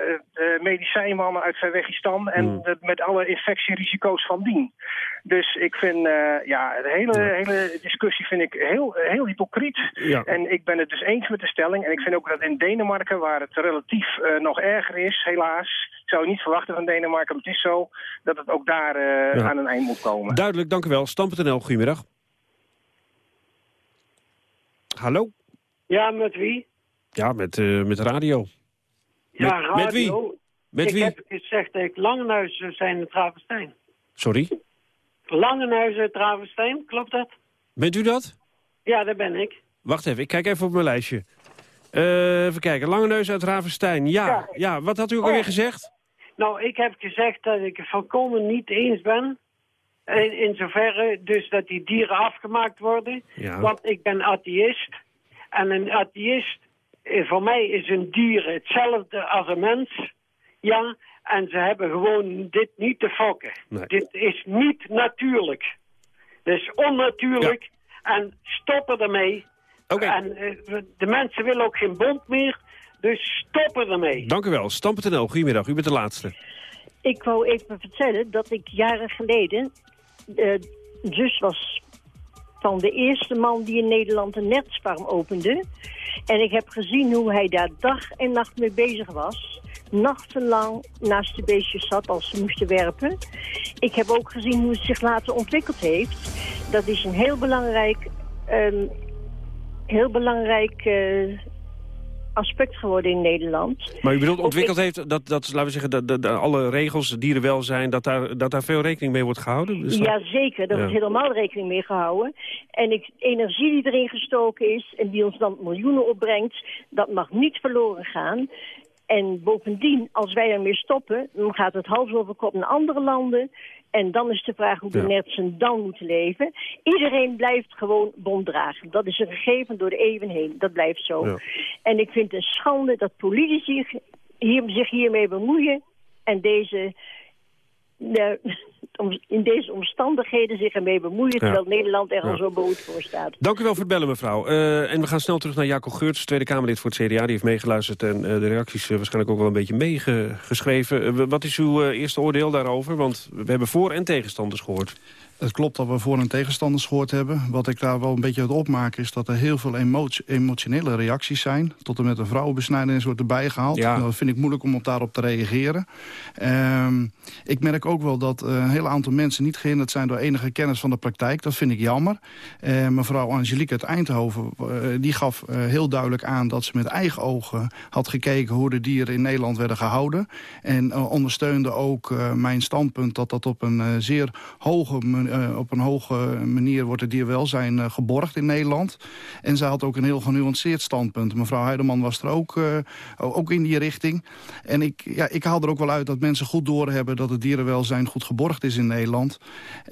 medicijnmannen uit Verwegistan en Hmm. met alle infectierisico's van dien. Dus ik vind, ja, de hele, hele discussie vind ik heel, heel hypocriet. Ja. En ik ben het dus eens met de stelling. En ik vind ook dat in Denemarken, waar het relatief eh, nog erger is, helaas, ik zou het niet verwachten van Denemarken, maar het is zo, dat het ook daar eh, Ja. aan een eind moet komen. Duidelijk, dank u wel. Stam.nl, goedemiddag. Hallo? Ja, met wie? Ja, met, eh, met radio. Ja, met, radio. met wie? Met ik wie? heb gezegd dat ik Langenhuizen zijn in Travestein. Sorry? Langenhuizen uit Travestein, klopt dat? Bent u dat? Ja, daar ben ik. Wacht even, ik kijk even op mijn lijstje. Eh, even kijken, Langeneus uit Ravenstein. Ja, ja. wat had u ook Oh. alweer gezegd? Nou, ik heb gezegd dat ik het volkomen niet eens ben. In, in zoverre dus dat die dieren afgemaakt worden. Ja. Want ik ben atheïst. En een atheïst, eh, voor mij is een dier hetzelfde als een mens. Ja, en ze hebben gewoon dit niet te fokken. Dit is niet natuurlijk. Dit is onnatuurlijk. En stoppen ermee. En eh, de mensen willen ook geen bond meer. Dus stoppen ermee. Dank u wel. Stam.nl, goedemiddag. U bent de laatste. Ik wou even vertellen dat ik jaren geleden eh, zus was van de eerste man die in Nederland een nertsfarm opende. En ik heb gezien hoe hij daar dag en nacht mee bezig was. Nachtenlang naast de beestjes zat als ze moesten werpen. Ik heb ook gezien hoe het zich later ontwikkeld heeft. Dat is een heel belangrijk, ehm, heel belangrijk eh, aspect geworden in Nederland. Maar u bedoelt ontwikkeld heeft dat, dat laten we zeggen, dat, alle regels, dierenwelzijn, dat daar, dat daar veel rekening mee wordt gehouden? Dus dat- Ja, zeker. Daar wordt helemaal rekening mee gehouden. En ik, energie die erin gestoken is en die ons dan miljoenen opbrengt, dat mag niet verloren gaan. En bovendien, als wij ermee stoppen, dan gaat het hals over kop naar andere landen. En dan is de vraag hoe de Ja. nertsen dan moeten leven. Iedereen blijft gewoon bond dragen. Dat is een gegeven door de eeuwen heen. Dat blijft zo. Ja. En ik vind het een schande dat politici hier, zich hiermee bemoeien. En deze, de, in deze omstandigheden zich ermee bemoeien... terwijl Nederland er al zo behoed voor staat. Dank u wel voor het bellen, mevrouw. Eh, en we gaan snel terug naar Jacob Geurts, Tweede Kamerlid voor het CDA. Die heeft meegeluisterd en eh, de reacties eh, waarschijnlijk ook wel een beetje meegeschreven. Wat is uw eerste oordeel daarover? Want we hebben voor- en tegenstanders gehoord. Het klopt dat we voor- en tegenstanders gehoord hebben. Wat ik daar wel een beetje uit opmaak is dat er heel veel emotionele reacties zijn. Tot en met een vrouwenbesnijdenis wordt erbij gehaald. Ja. Dat vind ik moeilijk om op daarop te reageren. Ehm, ik merk ook wel dat eh, een heel aantal mensen niet gehinderd zijn door enige kennis van de praktijk. Dat vind ik jammer. Eh, mevrouw Angelique uit Eindhoven eh, die gaf heel duidelijk aan dat ze met eigen ogen had gekeken hoe de dieren in Nederland werden gehouden. En ondersteunde ook mijn standpunt dat dat op een zeer hoge manier uh, op een hoge manier wordt het dierwelzijn uh, geborgd in Nederland. En zij had ook een heel genuanceerd standpunt. Mevrouw Heideman was er ook, ook in die richting. En ik, ja, ik haal er ook wel uit dat mensen goed doorhebben... dat het dierenwelzijn goed geborgd is in Nederland.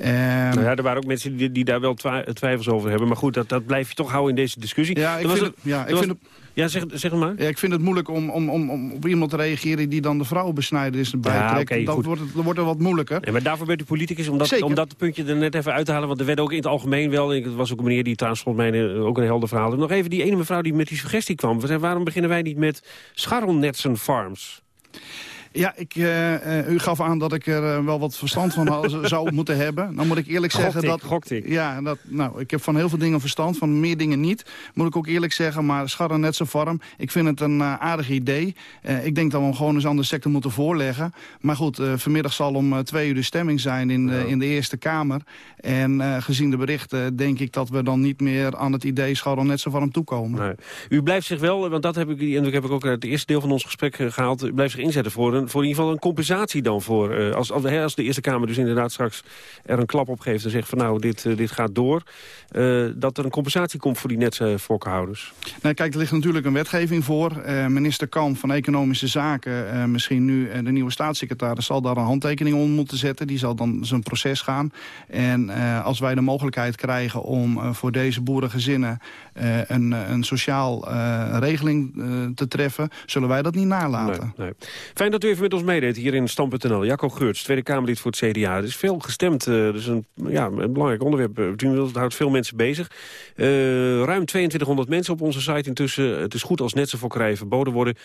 Um, nou ja, er waren ook mensen die, die daar wel twijfels over hebben. Maar goed, dat, dat blijf je toch houden in deze discussie. Ja, ik vind, het, ja, ik vind het... Ja, zeg, zeg maar. Ja, ik vind het moeilijk om, om, om, om op iemand te reageren... die dan de vrouwenbesnijdenis erbij ja, trekt. Okay, dan wordt het, dan wordt het wat moeilijker. Ja, maar daarvoor bent u politicus, om dat, om dat puntje er net even uit te halen. Want er werd ook in het algemeen wel... Het was ook een meneer die trouwens volgens mij ook een helder verhaal Nog even die ene mevrouw die met die suggestie kwam. Waarom beginnen wij niet met scharrelnetsen farms? Ja, ik, uh, u gaf aan dat ik er uh, wel wat verstand van zou moeten hebben. Dan moet ik eerlijk zeggen ik, dat... Gokt ik. Ja, dat, nou, ik heb van heel veel dingen verstand, van meer dingen niet. Moet ik ook eerlijk zeggen, maar scharren net zo farm. Ik vind het een aardig idee. ik denk dat we hem gewoon eens aan de sector moeten voorleggen. Maar goed, vanmiddag zal om twee uur de stemming zijn in, de, in de Eerste Kamer. En gezien de berichten denk ik dat we dan niet meer aan het idee scharren net zo farm toekomen. Nee. U blijft zich wel, want dat heb ik, en dat heb ik ook uit het eerste deel van ons gesprek gehaald... u blijft zich inzetten voor een voor in ieder geval een compensatie dan voor... Uh, als, als, de Eerste Kamer dus inderdaad straks er een klap op geeft... en zegt van nou, dit, uh, dit gaat door... Uh, dat er een compensatie komt voor die netse fokhouders. Nee, kijk, er ligt natuurlijk een wetgeving voor. minister Kamp van Economische Zaken, misschien nu de nieuwe staatssecretaris... zal daar een handtekening onder moeten zetten. Die zal dan zijn proces gaan. En als wij de mogelijkheid krijgen om voor deze boerengezinnen... een, een sociaal regeling te treffen, zullen wij dat niet nalaten. Nee, nee. Fijn dat u even met ons meedeed hier in Stam.nl. Jacco Geurts, Tweede Kamerlid voor het CDA. Er is veel gestemd. Uh, dus een, ja, een belangrijk onderwerp. Het houdt veel mensen bezig. Uh, ruim 2200 mensen op onze site intussen. Het is goed als netsenfokkerij verboden worden. 54%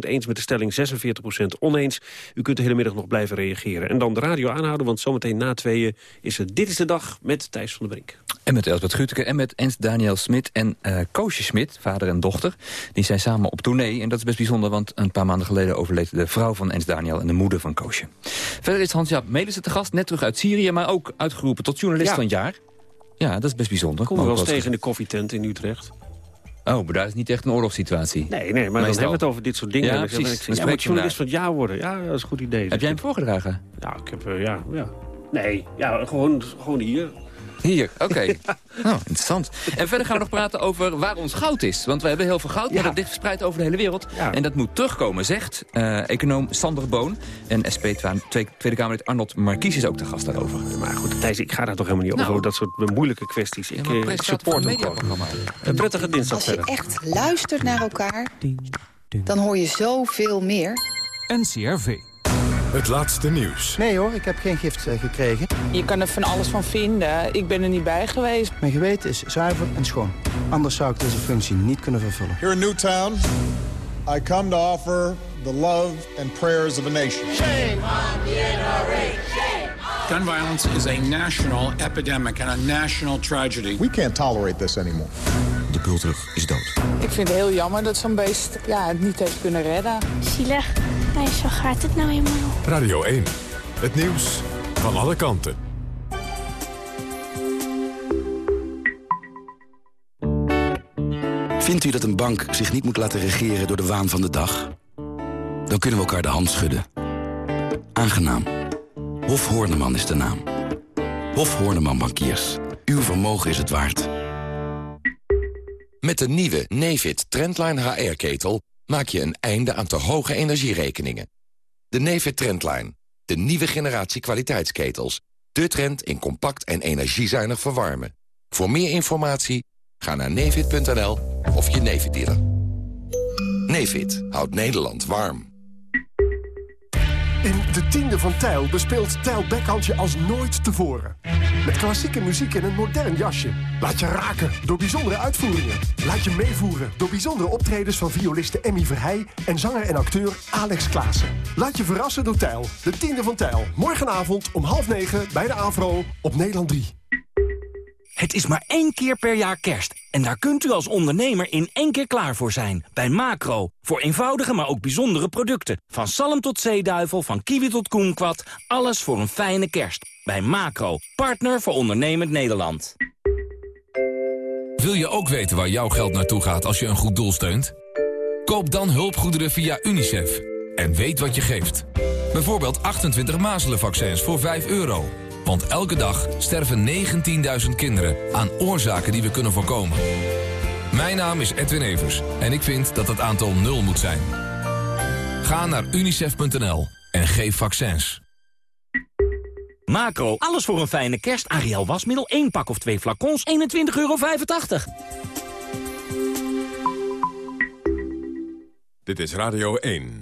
eens met de stelling, 46% oneens. U kunt de hele middag nog blijven reageren. En dan de radio aanhouden, want zometeen na tweeën is het Dit is de Dag met Thijs van der Brink. En met Elbert Guteke en met Ernst Daniel Smit en uh, Koosje Smit, vader en dochter. Die zijn samen op tournee en dat is best bijzonder, want een paar maanden geleden overleed de vrouw van Ernst Daniel en de moeder van Koosje. Verder is Hans-Jaap Melissen te gast, net terug uit Syrië, maar ook uitgeroepen tot journalist van het jaar. Ja, dat is best bijzonder. Kom wel eens tegen in de koffietent in Utrecht. Oh, maar daar is niet echt een oorlogssituatie. Nee, nee, maar dan hebben we het over dit soort dingen. Ja, precies. Ik, ja, moet journalist van het jaar worden. Ja, dat is een goed idee. Heb jij hem voorgedragen? Ja, ik heb, uh, ja, ja. Nee, ja, gewoon, gewoon hier. Hier, oké. Okay. Oh, interessant. En verder gaan we nog praten over waar ons goud is. Want we hebben heel veel goud, maar dat ligt verspreid over de hele wereld. Ja. En dat moet terugkomen, zegt uh, econoom Sander Boon. En SP Tweede Kamerlid Arnold Markies is ook de gast daarover. Maar goed, Thijs, ik ga daar toch helemaal niet nou. over. Dat soort moeilijke kwesties. Ik, ik support hem gewoon. Een prettige dinsdag Als je echt luistert naar elkaar, dan hoor je zoveel meer. NCRV. Het laatste nieuws. Nee hoor, ik heb geen gift uh, gekregen. Je kan er van alles van vinden. Ik ben er niet bij geweest. Mijn geweten is zuiver en schoon. Anders zou ik deze functie niet kunnen vervullen. Here in Newtown, I come to offer the love and prayers of a nation. Shame on the NRA. Gun violence is a national epidemic and a national tragedy. We can't tolerate this anymore. De bultrug is dood. Ik vind het heel jammer dat zo'n beest ja, het niet heeft kunnen redden. Zielig. Nee, zo gaat het nou eenmaal. Radio 1. Het nieuws van alle kanten. Vindt u dat een bank zich niet moet laten regeren door de waan van de dag? Dan kunnen we elkaar de hand schudden. Aangenaam. Hof Horneman is de naam. Hof Horneman Bankiers. Uw vermogen is het waard. Met de nieuwe Nefit Trendline HR-ketel maak je een einde aan te hoge energierekeningen. De Nefit Trendline, de nieuwe generatie kwaliteitsketels. De trend in compact en energiezuinig verwarmen. Voor meer informatie ga naar nefit.nl of je Nefit dealer. Nefit houdt Nederland warm. In de tiende van Tijl bespeelt Tijl Bekhandje als nooit tevoren. Met klassieke muziek en een modern jasje. Laat je raken door bijzondere uitvoeringen. Laat je meevoeren door bijzondere optredens van violiste Emmy Verheij... en zanger en acteur Alex Klaassen. Laat je verrassen door Tijl, de tiende van Tijl. Morgenavond om half negen bij de AVRO op Nederland 3. Het is maar één keer per jaar kerst. En daar kunt u als ondernemer in één keer klaar voor zijn. Bij Macro. Voor eenvoudige, maar ook bijzondere producten. Van zalm tot zeeduivel, van kiwi tot koenkwad. Alles voor een fijne kerst. Bij Macro. Partner voor ondernemend Nederland. Wil je ook weten waar jouw geld naartoe gaat als je een goed doel steunt? Koop dan hulpgoederen via UNICEF. En weet wat je geeft. Bijvoorbeeld 28 mazelenvaccins voor 5 euro. Want elke dag sterven 19.000 kinderen aan oorzaken die we kunnen voorkomen. Mijn naam is Edwin Evers en ik vind dat het aantal nul moet zijn. Ga naar unicef.nl en geef vaccins. Macro, alles voor een fijne kerst. Ariel wasmiddel, 1 pak of 2 flacons, 21,85 euro. Dit is Radio 1.